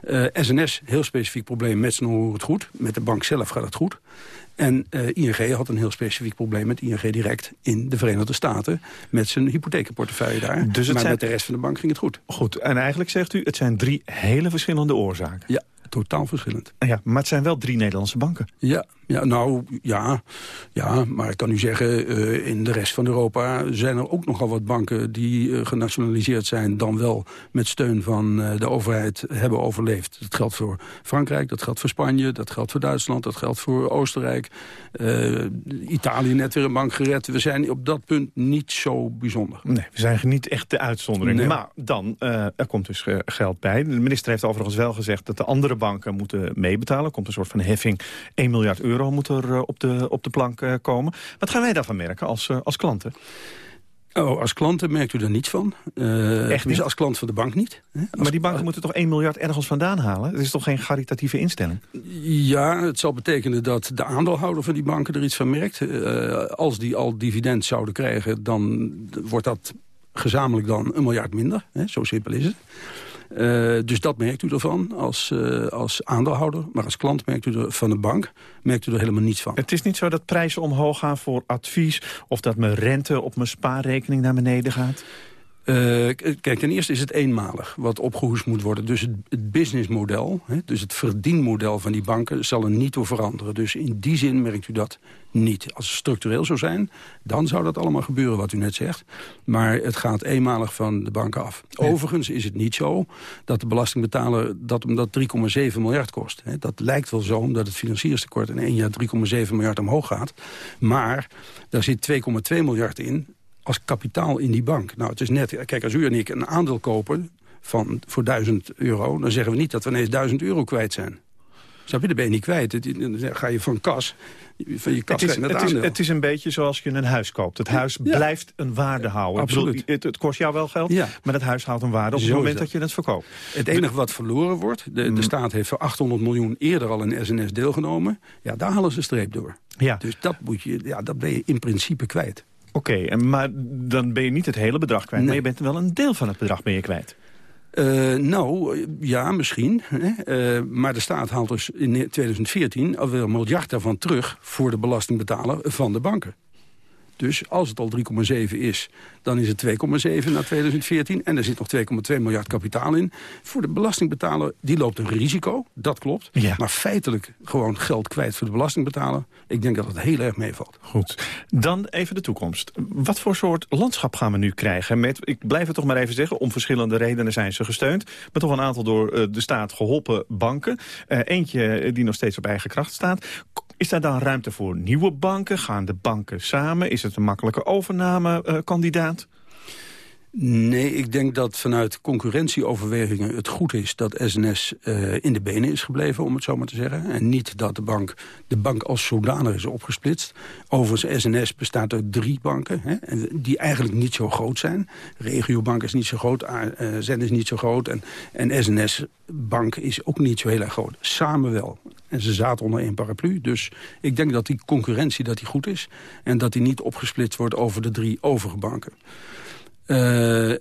Eh, SNS, heel specifiek probleem met hoe het goed. Met de bank zelf gaat het goed. En eh, ING had een heel specifiek probleem met ING Direct in de Verenigde Staten. Met zijn hypothekenportefeuille daar. Dus het maar zijn- met de rest van de bank ging het goed. Goed, en eigenlijk zegt u, het zijn drie hele verschillende oorzaken. Ja, totaal verschillend. Ja, maar het zijn wel drie Nederlandse banken. Ja, ja nou ja, ja, maar ik kan u zeggen, eh, in de rest van Europa zijn er ook nogal wat banken die eh, genationaliseerd zijn, dan wel met steun van eh, de overheid hebben overleefd. Dat geldt voor Frankrijk, dat geldt voor Spanje, dat geldt voor Duitsland, dat geldt voor Oostenrijk. Italië net weer een bank gered. We zijn op dat punt niet zo bijzonder. Nee, we zijn niet echt de uitzondering. Nee. Maar dan, er komt dus geld bij. De minister heeft overigens wel gezegd dat de andere banken moeten meebetalen. Er komt een soort van heffing. 1 miljard euro moet er eh, op, de, op de plank eh, komen. Wat gaan wij daarvan merken als, eh, als klanten? Oh, als klanten merkt u er niets van. Echt niet? Als klant van de bank niet. Hè? Als- Maar die banken moeten toch 1 miljard ergens vandaan halen? Het is toch geen caritatieve instelling? Ja, het zal betekenen dat de aandeelhouder van die banken er iets van merkt. Als die al dividend zouden krijgen, dan wordt dat gezamenlijk dan een miljard minder. Hè? Zo simpel is het. Eh, dus dat merkt u ervan als, eh, als aandeelhouder. Maar als klant merkt u er van de bank merkt u er helemaal niets van. Het is niet zo dat prijzen omhoog gaan voor advies... of dat mijn rente op mijn spaarrekening naar beneden gaat? Eh, kijk, ten eerste is het eenmalig wat opgehoest moet worden. Dus het, het businessmodel, hè, dus het verdienmodel van die banken... zal er niet door veranderen. Dus in die zin merkt u dat niet. Als het structureel zou zijn, dan zou dat allemaal gebeuren wat u net zegt. Maar het gaat eenmalig van de banken af. Overigens is het niet zo dat de belastingbetaler... dat hem dat 3,7 miljard kost. Hè. Dat lijkt wel zo, omdat het financierstekort in één jaar 3,7 miljard omhoog gaat. Maar daar zit 2,2 miljard in als kapitaal in die bank. Nou, het is net, kijk, als u en ik een aandeel kopen van, voor 1000 euro... dan zeggen we niet dat we ineens 1000 euro kwijt zijn. Snap je, dan ben je niet kwijt. Dan ga je van kas, van je kas Het is, het, het is, aandeel. het is een beetje zoals je een huis koopt. Het huis Ja. blijft een waarde houden. Bedoel, Absoluut. het, het kost jou wel geld, Ja. maar het huis houdt een waarde op het moment dat. dat. je het verkoopt. Het enige wat verloren wordt, de, Mm. de staat heeft voor 800 miljoen eerder al in SNS deelgenomen. Ja, daar halen ze streep door. Ja. Dus dat, moet je, ja, dat ben je in principe kwijt. Oké, maar dan ben je niet het hele bedrag kwijt. Maar je bent wel een deel van het bedrag ben je kwijt. Eh, nou, ja, misschien. Hè. Eh, maar de staat haalt dus in 2014 alweer een miljard daarvan terug... voor de belastingbetaler van de banken. Dus als het al 3,7 is, dan is het 2,7 na 2014. En er zit nog 2,2 miljard kapitaal in. Voor de belastingbetaler, die loopt een risico, dat klopt. Maar feitelijk gewoon geld kwijt voor de belastingbetaler. Ik denk dat het heel erg meevalt. Goed. Dan even de toekomst. Wat voor soort landschap gaan we nu krijgen? Met, ik blijf het toch maar even zeggen, om verschillende redenen zijn ze gesteund. Maar toch een aantal door eh, de staat geholpen banken. Eh, eentje die nog steeds op eigen kracht staat. Is daar dan ruimte voor nieuwe banken? Gaan de banken samen? Is het een makkelijke overnamekandidaat? Nee, ik denk dat vanuit concurrentieoverwegingen het goed is dat SNS uh, in de benen is gebleven, om het zo maar te zeggen. En niet dat de bank, de bank als zodanig is opgesplitst. Overigens, SNS bestaat uit drie banken, hè, die eigenlijk niet zo groot zijn. Regiobank is niet zo groot, uh, Zen is niet zo groot en, en SNS-bank is ook niet zo heel erg groot. Samen wel. En ze zaten onder één paraplu. Dus ik denk dat die concurrentie dat die goed is. En dat die niet opgesplitst wordt over de drie overige banken. Uh,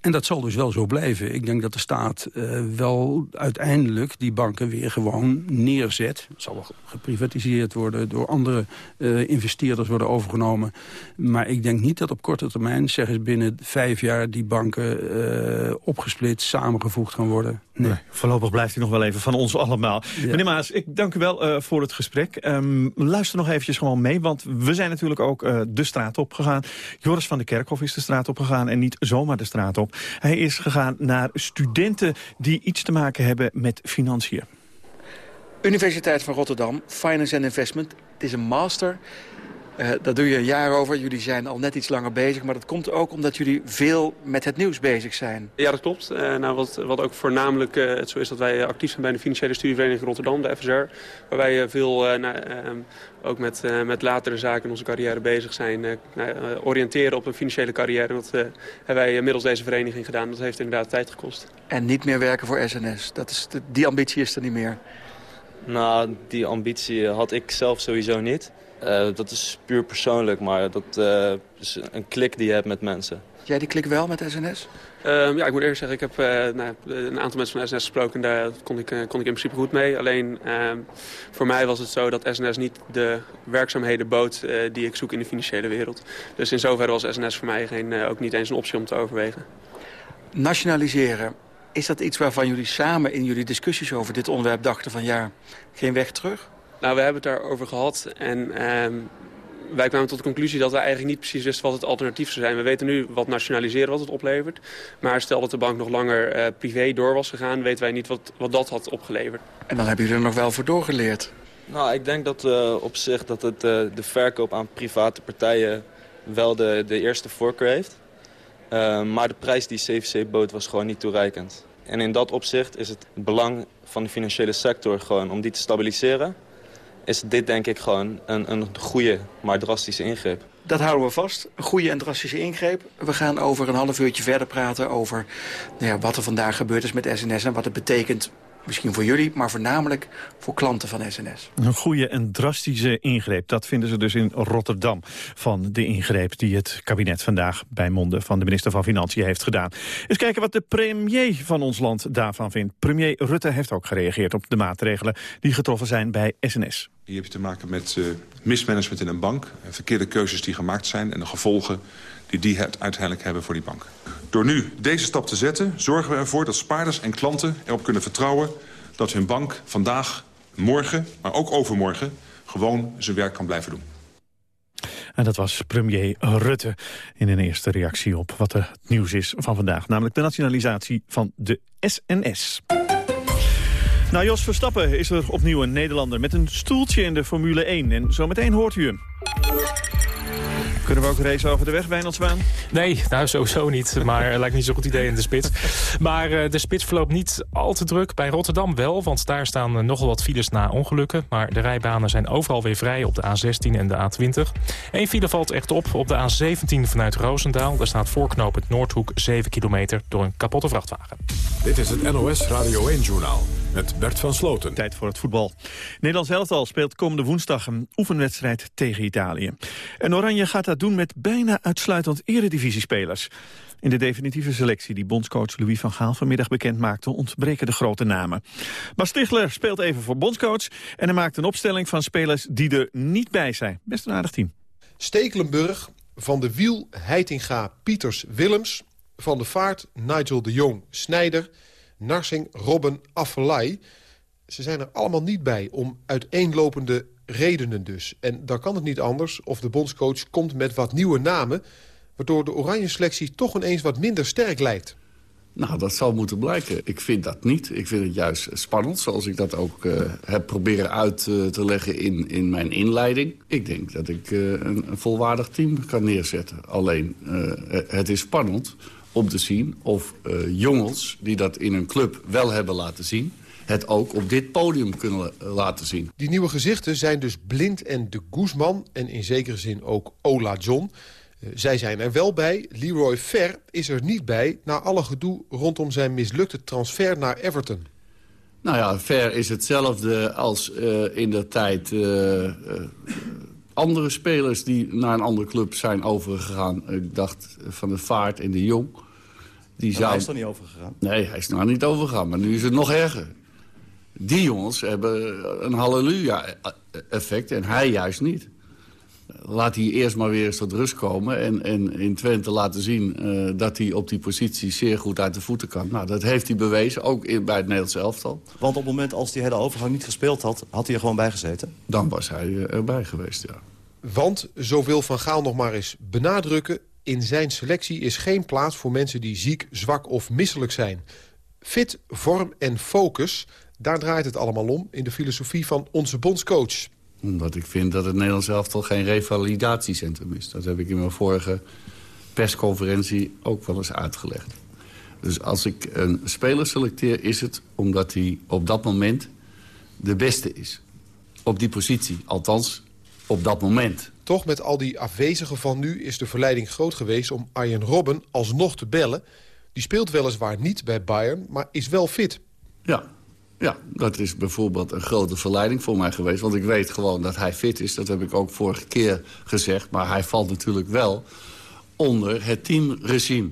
en dat zal dus wel zo blijven. Ik denk dat de staat uh, wel uiteindelijk die banken weer gewoon neerzet. Het zal wel geprivatiseerd worden, door andere uh, investeerders worden overgenomen. Maar ik denk niet dat op korte termijn, zeg eens binnen vijf jaar... die banken uh, opgesplitst, samengevoegd gaan worden. Nee. nee. voorlopig blijft hij nog wel even van ons allemaal. Ja. Meneer Maas, ik dank u wel voor het gesprek. Um, luister nog eventjes gewoon mee, want we zijn natuurlijk ook de straat op gegaan. Joris van der Kerkhof is de straat op gegaan en niet zomaar de straat op. Hij is gegaan naar studenten die iets te maken hebben met financiën. Universiteit van Rotterdam, Finance and Investment. Het is een master. Uh, daar doe je een jaar over. Jullie zijn al net iets langer bezig. Maar dat komt ook omdat jullie veel met het nieuws bezig zijn. Ja, dat klopt. Uh, nou, wat, wat ook voornamelijk uh, het zo is dat wij actief zijn bij de Financiële Studievereniging Rotterdam, de FSR. Waar wij veel nou, ook met, met latere zaken in onze carrière bezig zijn. Nou, oriënteren op een financiële carrière. Dat hebben wij middels deze vereniging gedaan. Dat heeft inderdaad tijd gekost. En niet meer werken voor SNS. Dat is de, die ambitie is er niet meer. Nou, die ambitie had ik zelf sowieso niet. Uh, dat is puur persoonlijk, maar dat uh, is een klik die je hebt met mensen. Jij die klik wel met SNS? Uh, ja, ik moet eerlijk zeggen, ik heb nou, een aantal mensen van SNS gesproken... en daar kon ik, kon ik in principe goed mee. Alleen ehm, voor mij was het zo dat SNS niet de werkzaamheden bood... die ik zoek in de financiële wereld. Dus in zoverre was SNS voor mij geen, ook niet eens een optie om te overwegen. Nationaliseren, is dat iets waarvan jullie samen in jullie discussies over dit onderwerp dachten van... ja, geen weg terug? Nou, we hebben het daarover gehad en uh, wij kwamen tot de conclusie dat we eigenlijk niet precies wisten wat het alternatief zou zijn. We weten nu wat nationaliseren wat het oplevert. Maar stel dat de bank nog langer uh, privé door was gegaan, weten wij niet wat, wat dat had opgeleverd. En dan hebben jullie er nog wel voor doorgeleerd. Nou, ik denk dat uh, op zich dat het, uh, de verkoop aan private partijen wel de, de eerste voorkeur heeft. maar de prijs die CVC bood was gewoon niet toereikend. En in dat opzicht is het belang van de financiële sector gewoon om die te stabiliseren is dit denk ik gewoon een, een goede, maar drastische ingreep. Dat houden we vast. Een goede en drastische ingreep. We gaan over een half uurtje verder praten over nou ja, wat er vandaag gebeurd is met SNS... en wat het betekent Misschien voor jullie, maar voornamelijk voor klanten van SNS. Een goede en drastische ingreep. Dat vinden ze dus in Rotterdam van de ingreep die het kabinet vandaag bij monden van de minister van Financiën heeft gedaan. Eens kijken wat de premier van ons land daarvan vindt. Premier Rutte heeft ook gereageerd op de maatregelen die getroffen zijn bij SNS. Hier heb je te maken met uh, mismanagement in een bank, verkeerde keuzes die gemaakt zijn en de gevolgen die die het uiteindelijk hebben voor die bank. Door nu deze stap te zetten zorgen we ervoor dat spaarders en klanten erop kunnen vertrouwen... dat hun bank vandaag, morgen, maar ook overmorgen gewoon zijn werk kan blijven doen. En dat was premier Rutte in een eerste reactie op wat het nieuws is van vandaag. Namelijk de nationalisatie van de SNS. Nou, Jos Verstappen is er opnieuw een Nederlander met een stoeltje in de Formule 1. En zometeen hoort u hem. Kunnen we ook racen over de weg, Wijnandswaan? Nee, nou sowieso niet. Maar lijkt niet zo'n goed idee in de spits. Maar uh, de spits verloopt niet al te druk. Bij Rotterdam wel, want daar staan uh, nogal wat files na ongelukken. Maar de rijbanen zijn overal weer vrij op de A16 en de A20. Eén file valt echt op op de A17 vanuit Roosendaal. Daar staat voorknopend Noordhoek 7 kilometer door een kapotte vrachtwagen. Dit is het NOS Radio 1-journaal met Bert van Sloten. Tijd voor het voetbal. Nederlands elftal speelt komende woensdag een oefenwedstrijd tegen Italië. En Oranje gaat dat doen met bijna uitsluitend eredivisiespelers. In de definitieve selectie die bondscoach Louis van Gaal vanmiddag bekend maakte... ontbreken de grote namen. Maar Stichler speelt even voor bondscoach... en hij maakt een opstelling van spelers die er niet bij zijn. Best een aardig team. Stekelenburg, Van de Wiel, Heitinga, Pieters, Willems... Van de Vaart, Nigel de Jong, Snijder... Narsing, Robben, Affelay. Ze zijn er allemaal niet bij om uiteenlopende redenen dus. En dan kan het niet anders of de bondscoach komt met wat nieuwe namen... waardoor de oranje selectie toch ineens wat minder sterk lijkt. Nou, dat zal moeten blijken. Ik vind dat niet. Ik vind het juist spannend, zoals ik dat ook uh, heb proberen uit uh, te leggen in, in mijn inleiding. Ik denk dat ik uh, een, een, volwaardig team kan neerzetten. Alleen, het is spannend om te zien of uh, jongens die dat in een club wel hebben laten zien het ook op dit podium kunnen laten zien. Die nieuwe gezichten zijn dus Blind en de Guzman... en in zekere zin ook Ola John. Uh, zij zijn er wel bij. Leroy Fer is er niet bij... na alle gedoe rondom zijn mislukte transfer naar Everton. Nou ja, Ver is hetzelfde als uh, in de tijd... Uh, andere spelers die naar een andere club zijn overgegaan. Ik dacht van de Vaart en de Jong. Die zou... Hij is toch niet overgegaan? Nee, hij is nog niet overgegaan. Maar nu is het nog erger. Die jongens hebben een halleluja-effect en hij juist niet. Laat hij eerst maar weer eens tot rust komen... en, en in Twente laten zien uh, dat hij op die positie zeer goed uit de voeten kan. Nou, dat heeft hij bewezen, ook in, bij het Nederlandse elftal. Want op het moment als hij hele overgang niet gespeeld had... had hij er gewoon bij gezeten? Dan was hij uh, erbij geweest, ja. Want, zo wil Van Gaal nog maar eens benadrukken... in zijn selectie is geen plaats voor mensen die ziek, zwak of misselijk zijn. Fit, vorm en focus daar draait het allemaal om in de filosofie van onze bondscoach. Omdat ik vind dat het Nederlands elftal geen revalidatiecentrum is. Dat heb ik in mijn vorige persconferentie ook wel eens uitgelegd. Dus als ik een speler selecteer, is het omdat hij op dat moment de beste is. Op die positie, althans op dat moment. Toch met al die afwezigen van nu is de verleiding groot geweest... om Arjen Robben alsnog te bellen. Die speelt weliswaar niet bij Bayern, maar is wel fit. Ja, ja, dat is bijvoorbeeld een grote verleiding voor mij geweest. Want ik weet gewoon dat hij fit is. Dat heb ik ook vorige keer gezegd. Maar hij valt natuurlijk wel onder het teamregime.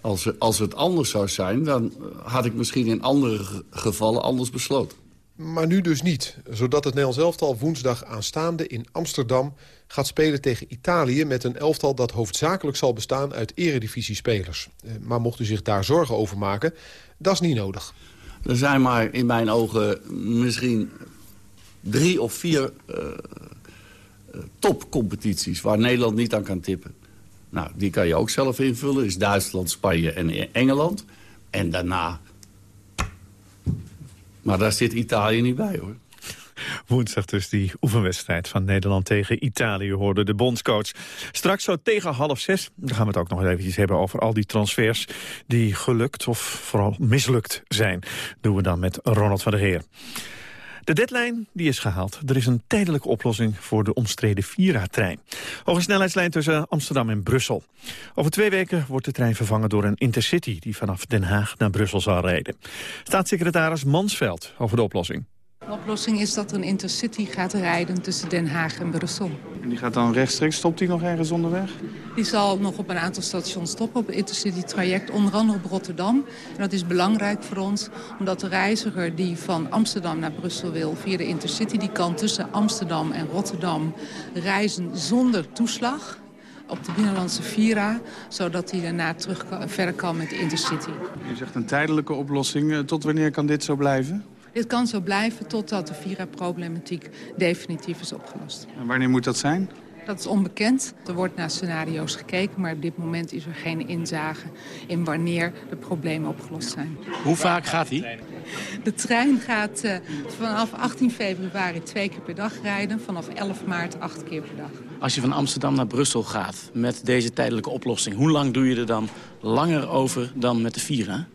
Als, als het anders zou zijn, dan had ik misschien in andere gevallen anders besloten. Maar nu dus niet, zodat het Nederlands elftal woensdag aanstaande in Amsterdam gaat spelen tegen Italië... met een elftal dat hoofdzakelijk zal bestaan uit eredivisiespelers. Eh, maar mocht u zich daar zorgen over maken, dat is niet nodig. Er zijn maar in mijn ogen misschien drie of vier uh, topcompetities... waar Nederland niet aan kan tippen. Nou, die kan je ook zelf invullen. is Duitsland, Spanje en Engeland. En daarna... Maar daar zit Italië niet bij, hoor. Woensdag dus die oefenwedstrijd van Nederland tegen Italië, hoorde de bondscoach. Straks zo tegen half zes, dan gaan we het ook nog eventjes hebben over al die transfers die gelukt of vooral mislukt zijn. doen we dan met Ronald van der Geer. De deadline die is gehaald. Er is een tijdelijke oplossing voor de omstreden Vira-trein. Hoge snelheidslijn tussen Amsterdam en Brussel. Over twee weken wordt de trein vervangen door een intercity... die vanaf Den Haag naar Brussel zal rijden. Staatssecretaris Mansveld over de oplossing. De oplossing is dat er een intercity gaat rijden tussen Den Haag en Brussel. En die gaat dan rechtstreeks, stopt die nog ergens onderweg? Die zal nog op een aantal stations stoppen op het intercity-traject, onder andere op Rotterdam. En dat is belangrijk voor ons, omdat de reiziger die van Amsterdam naar Brussel wil... via de intercity, die kan tussen Amsterdam en Rotterdam reizen zonder toeslag op de binnenlandse Vira, zodat hij daarna terug verder kan met de Intercity. U zegt een tijdelijke oplossing. Eh, tot wanneer kan dit zo blijven? Dit kan zo blijven totdat de Vira-problematiek definitief is opgelost. En wanneer moet dat zijn? Dat is onbekend. Er wordt naar scenario's gekeken, maar op dit moment is er geen inzage in wanneer de problemen opgelost zijn. Hoe vaak gaat hij? De trein gaat uh, vanaf 18 februari twee keer per dag rijden, vanaf 11 maart acht keer per dag. Als je van Amsterdam naar Brussel gaat met deze tijdelijke oplossing, hoe lang doe je er dan langer over dan met de Vira?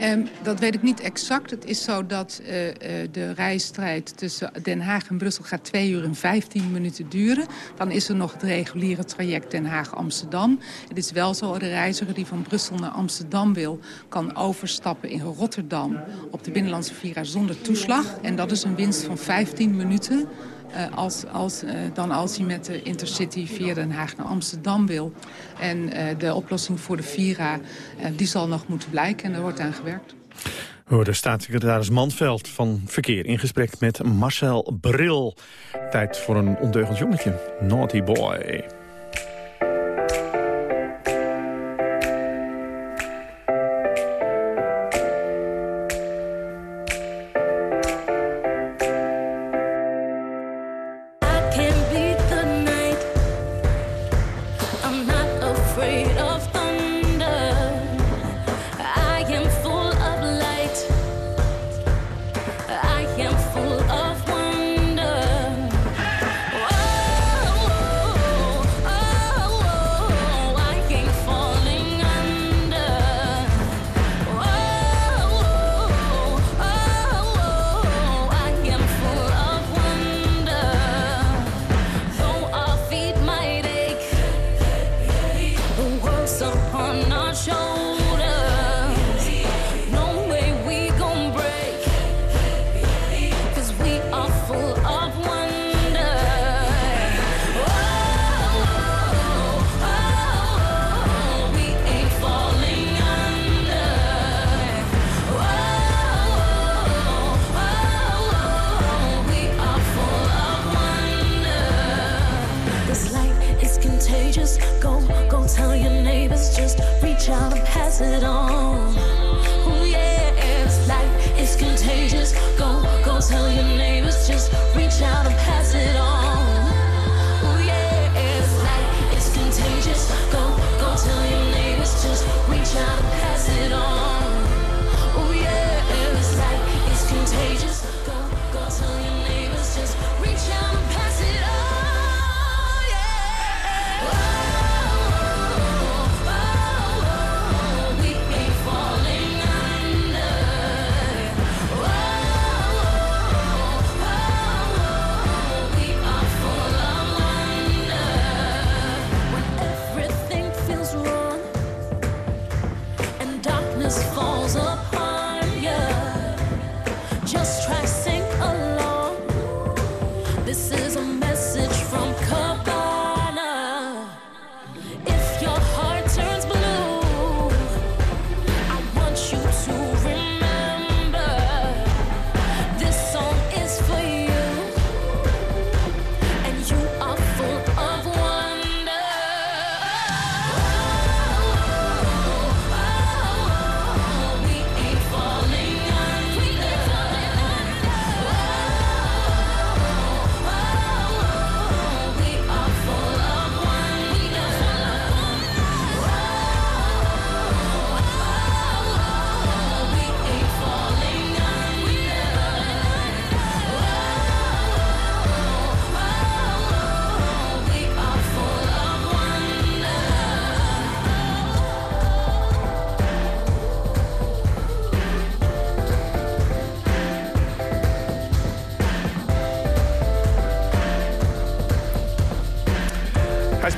Um, dat weet ik niet exact. Het is zo dat uh, uh, de reistijd tussen Den Haag en Brussel gaat 2 uur en 15 minuten duren. Dan is er nog het reguliere traject Den Haag-Amsterdam. Het is wel zo, de reiziger die van Brussel naar Amsterdam wil... kan overstappen in Rotterdam op de Binnenlandse Vira zonder toeslag. En dat is een winst van 15 minuten uh, als, als, uh, dan als hij met de Intercity via Den Haag naar Amsterdam wil. En uh, de oplossing voor de Vira, die zal nog moeten blijken en er wordt aan gewerkt. Hoorde staatssecretaris Manveld van Verkeer in gesprek met Marcel Bril. Tijd voor een ondeugend jongetje. Naughty boy.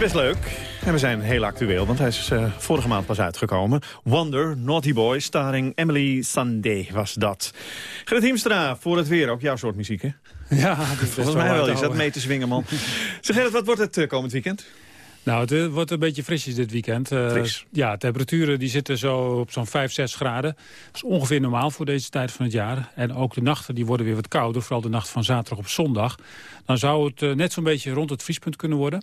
Best leuk. En we zijn heel actueel, want hij is eh, vorige maand pas uitgekomen. Wonder, Naughty Boy, starring Emily Sandé was dat. Gerrit Hiemstra, voor het weer, ook jouw soort muziek, hè? Ja, Volgens mij wel. Je zat mee te zwingen, man. zeg Gerrit, wat wordt het eh, komend weekend? Nou, het eh, wordt een beetje frisjes dit weekend. Fris. Ja, temperaturen die zitten zo op zo'n 5, 6 graden. Dat is ongeveer normaal voor deze tijd van het jaar. En ook de nachten die worden weer wat kouder. Vooral de nacht van zaterdag op zondag. Dan zou het net zo'n beetje rond het vriespunt kunnen worden.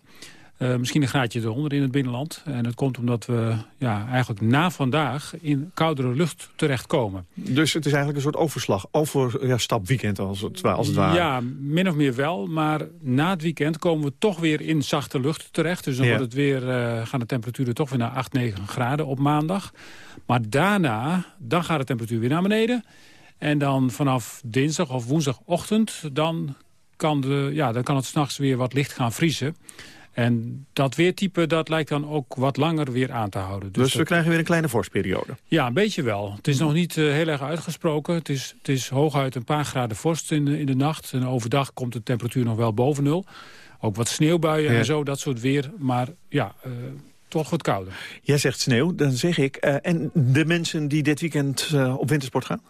Eh, misschien een graadje eronder in het binnenland. En dat komt omdat we ja, eigenlijk na vandaag in koudere lucht terechtkomen. Dus het is eigenlijk een soort overslag, overstapweekend ja, als, het, als het ware. Ja, min of meer wel. Maar na het weekend komen we toch weer in zachte lucht terecht. Dus dan Ja. wordt het weer, eh, gaan de temperaturen toch weer naar 8, 9 graden op maandag. Maar daarna, dan gaat de temperatuur weer naar beneden. En dan vanaf dinsdag of woensdagochtend, dan kan, de, ja, dan kan het s'nachts weer wat licht gaan vriezen. En dat weertype, dat lijkt dan ook wat langer weer aan te houden. Dus, we dat- krijgen weer een kleine vorstperiode. ja, een beetje wel. Het is nog niet eh, heel erg uitgesproken. Het is, het is hooguit een paar graden vorst in de, in de nacht. En overdag komt de temperatuur nog wel boven nul. Ook wat sneeuwbuien Ja. en zo, dat soort weer. Maar ja, eh, toch wat kouder. Jij zegt sneeuw, dan zeg ik. eh, en de mensen die dit weekend op wintersport gaan?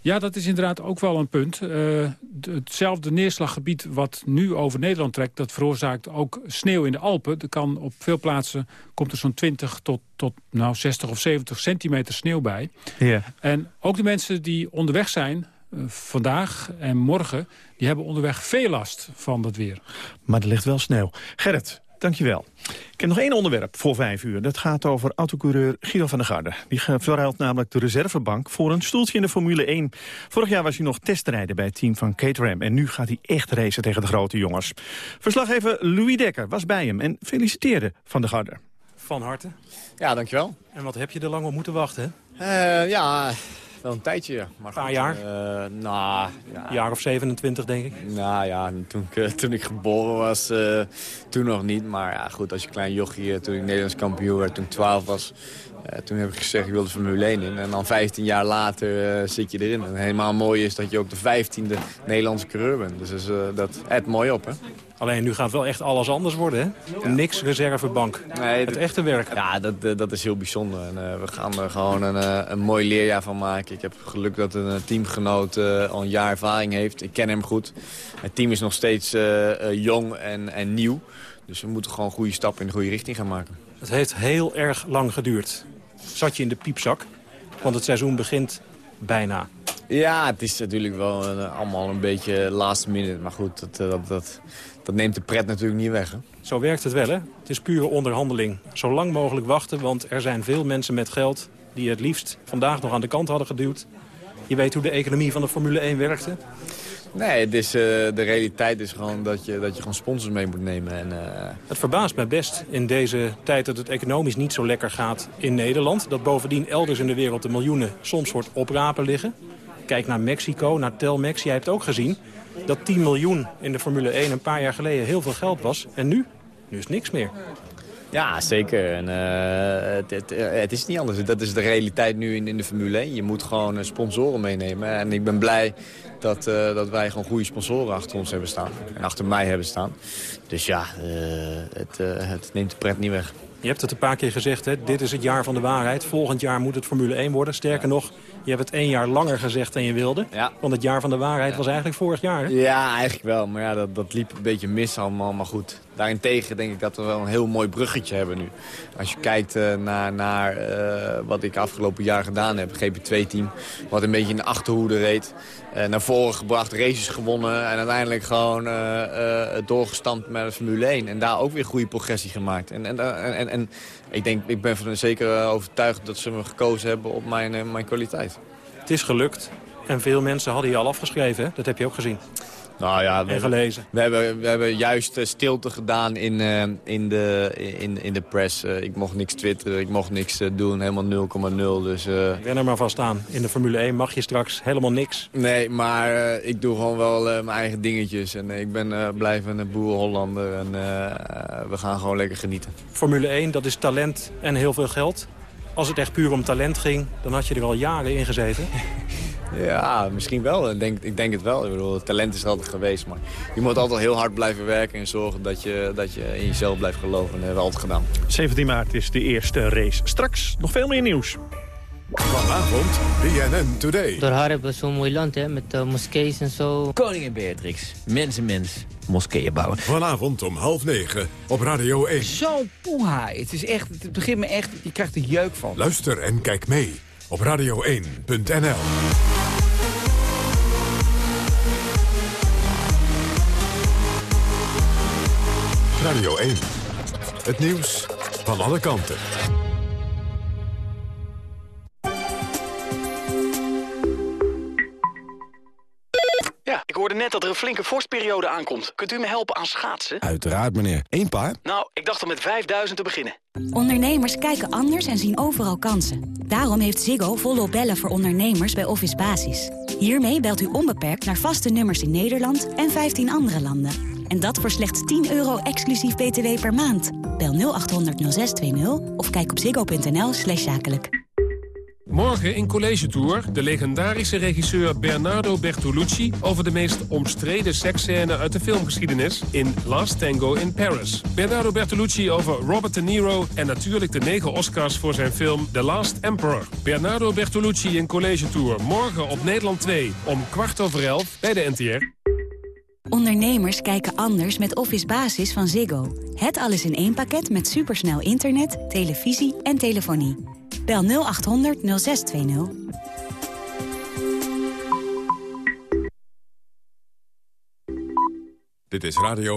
Ja, dat is inderdaad ook wel een punt. Eh, hetzelfde neerslaggebied wat nu over Nederland trekt... dat veroorzaakt ook sneeuw in de Alpen. Er kan op veel plaatsen komt er zo'n 20 tot, tot nou, 60 of 70 centimeter sneeuw bij. Ja. En ook de mensen die onderweg zijn, eh, vandaag en morgen... die hebben onderweg veel last van dat weer. Maar er ligt wel sneeuw. Gerrit, dankjewel. Ik heb nog één onderwerp voor vijf uur. Dat gaat over autocoureur Guido van der Garde. Die verruilt namelijk de reservebank voor een stoeltje in de Formule 1. Vorig jaar was hij nog testrijden bij het team van Caterham. En nu gaat hij echt racen tegen de grote jongens. Verslaggever Louis Dekker was bij hem en feliciteerde van der Garde. Van harte. Ja, dankjewel. En wat heb je er lang op moeten wachten? Eh, ja, wel een tijdje. ja. Maar Paar goed, jaar? nou, ja. Een jaar of 27, denk ik. Nou ja, toen ik, eh, toen ik geboren was, eh, toen nog niet. Maar ja, goed, als je klein jochie, toen ik Nederlands kampioen werd, toen ik 12 was... toen heb ik gezegd, ik wil de Formule 1 in. En dan 15 jaar later eh, zit je erin. En helemaal mooi is dat je ook de 15e Nederlandse coureur bent. Dus, dus, eh, dat het mooi op, hè. Alleen nu gaat wel echt alles anders worden, hè? Niks reservebank. Nee, het echte werk. Ja, dat, eh, dat is heel bijzonder. En, we gaan er gewoon een, een mooi leerjaar van maken. Ik heb geluk dat een teamgenoot al een jaar ervaring heeft. Ik ken hem goed. Het team is nog steeds jong en, en nieuw. Dus we moeten gewoon goede stappen in de goede richting gaan maken. Het heeft heel erg lang geduurd. Zat je in de piepzak? Want het seizoen begint bijna. Ja, het is natuurlijk wel eh, allemaal een beetje last minute. Maar goed, dat, eh, dat, dat, dat neemt de pret natuurlijk niet weg. Hè? Zo werkt het wel, hè? Het is pure onderhandeling. Zo lang mogelijk wachten, want er zijn veel mensen met geld die het liefst vandaag nog aan de kant hadden geduwd. Je weet hoe de economie van de Formule 1 werkte. Nee, het is, eh, de realiteit is gewoon dat je, dat je gewoon sponsors mee moet nemen. En, eh, Het verbaast mij best in deze tijd dat het economisch niet zo lekker gaat in Nederland. Dat bovendien elders in de wereld de miljoenen soms wordt oprapen liggen. Kijk naar Mexico, naar Telmex. Jij hebt ook gezien dat 10 miljoen in de Formule 1 een paar jaar geleden heel veel geld was. En nu? Nu is niks meer. Ja, zeker. En, eh, het, het, het is niet anders. Dat is de realiteit nu in, in de Formule 1. Je moet gewoon sponsoren meenemen. En ik ben blij dat, eh, dat wij gewoon goede sponsoren achter ons hebben staan. En achter mij hebben staan. Dus ja, eh, het, eh, het neemt de pret niet weg. Je hebt het een paar keer gezegd, hè? dit is het jaar van de waarheid. Volgend jaar moet het Formule 1 worden. Sterker nog, je hebt het één jaar langer gezegd dan je wilde. Want het jaar van de waarheid was eigenlijk vorig jaar. Hè? Ja, eigenlijk wel. Maar ja, dat, dat liep een beetje mis allemaal. Maar goed, daarentegen denk ik dat we wel een heel mooi bruggetje hebben nu. Als je kijkt eh, naar, naar wat ik afgelopen jaar gedaan heb. GP2-team, wat een beetje in de achterhoede reed. naar voren gebracht, races gewonnen. En uiteindelijk gewoon doorgestampt met de Formule 1. En daar ook weer goede progressie gemaakt. En, en, en, en, en ik, denk, ik ben van zeker eh, overtuigd dat ze me gekozen hebben op mijn, eh, mijn kwaliteit. Het is gelukt. En veel mensen hadden je al afgeschreven, dat heb je ook gezien. Nou ja, we, En gelezen. We hebben, we hebben juist eh, stilte gedaan in, eh, in, de, in, in de press. Eh, ik mocht niks twitteren, ik mocht niks doen, helemaal 0,0. Dus, Wen er maar vast aan. In de Formule 1 mag je straks helemaal niks. nee, maar ik doe gewoon wel mijn eigen dingetjes. En ik ben blijven een boer Hollander en we gaan gewoon lekker genieten. Formule 1, dat is talent en heel veel geld. Als het echt puur om talent ging, dan had je er al jaren in gezeten. Ja, misschien wel. Ik denk, ik denk het wel. Ik bedoel, het talent is er altijd geweest. Maar je moet altijd heel hard blijven werken en zorgen dat je, dat je in jezelf blijft geloven. En dat hebben we altijd gedaan. 17 maart is de eerste race. Straks nog veel meer nieuws. Vanavond BNN Today. Door haar hebben we zo'n mooi land hè, met uh, moskees en zo. Koningin Beatrix, mens en mens, moskeeën bouwen. Vanavond om half negen op Radio 1. Zo'n poeha. Het is echt, het begint me echt, je krijgt er jeuk van. Luister en kijk mee op radio1.nl. Radio 1. Het nieuws van alle kanten. Ja, ik hoorde net dat er een flinke vorstperiode aankomt. Kunt u me helpen aan schaatsen? Uiteraard, meneer. Eén paar? Nou, ik dacht om met 5000 te beginnen. Ondernemers kijken anders en zien overal kansen. Daarom heeft Ziggo volop bellen voor ondernemers bij Office Basis. Hiermee belt u onbeperkt naar vaste nummers in Nederland en 15 andere landen. En dat voor slechts 10 euro exclusief btw per maand. Bel 0800 0620 of kijk op ziggo.nl slash zakelijk. Morgen in College Tour de legendarische regisseur Bernardo Bertolucci... over de meest omstreden seksscène uit de filmgeschiedenis in Last Tango in Paris. Bernardo Bertolucci over Robert De Niro... en natuurlijk de negen Oscars voor zijn film The Last Emperor. Bernardo Bertolucci in College Tour. Morgen op Nederland 2 om kwart over elf bij de NTR. Ondernemers kijken anders met Office Basis van Ziggo. Het alles in één pakket met supersnel internet, televisie en telefonie. Bel 0800 0620. Dit is Radio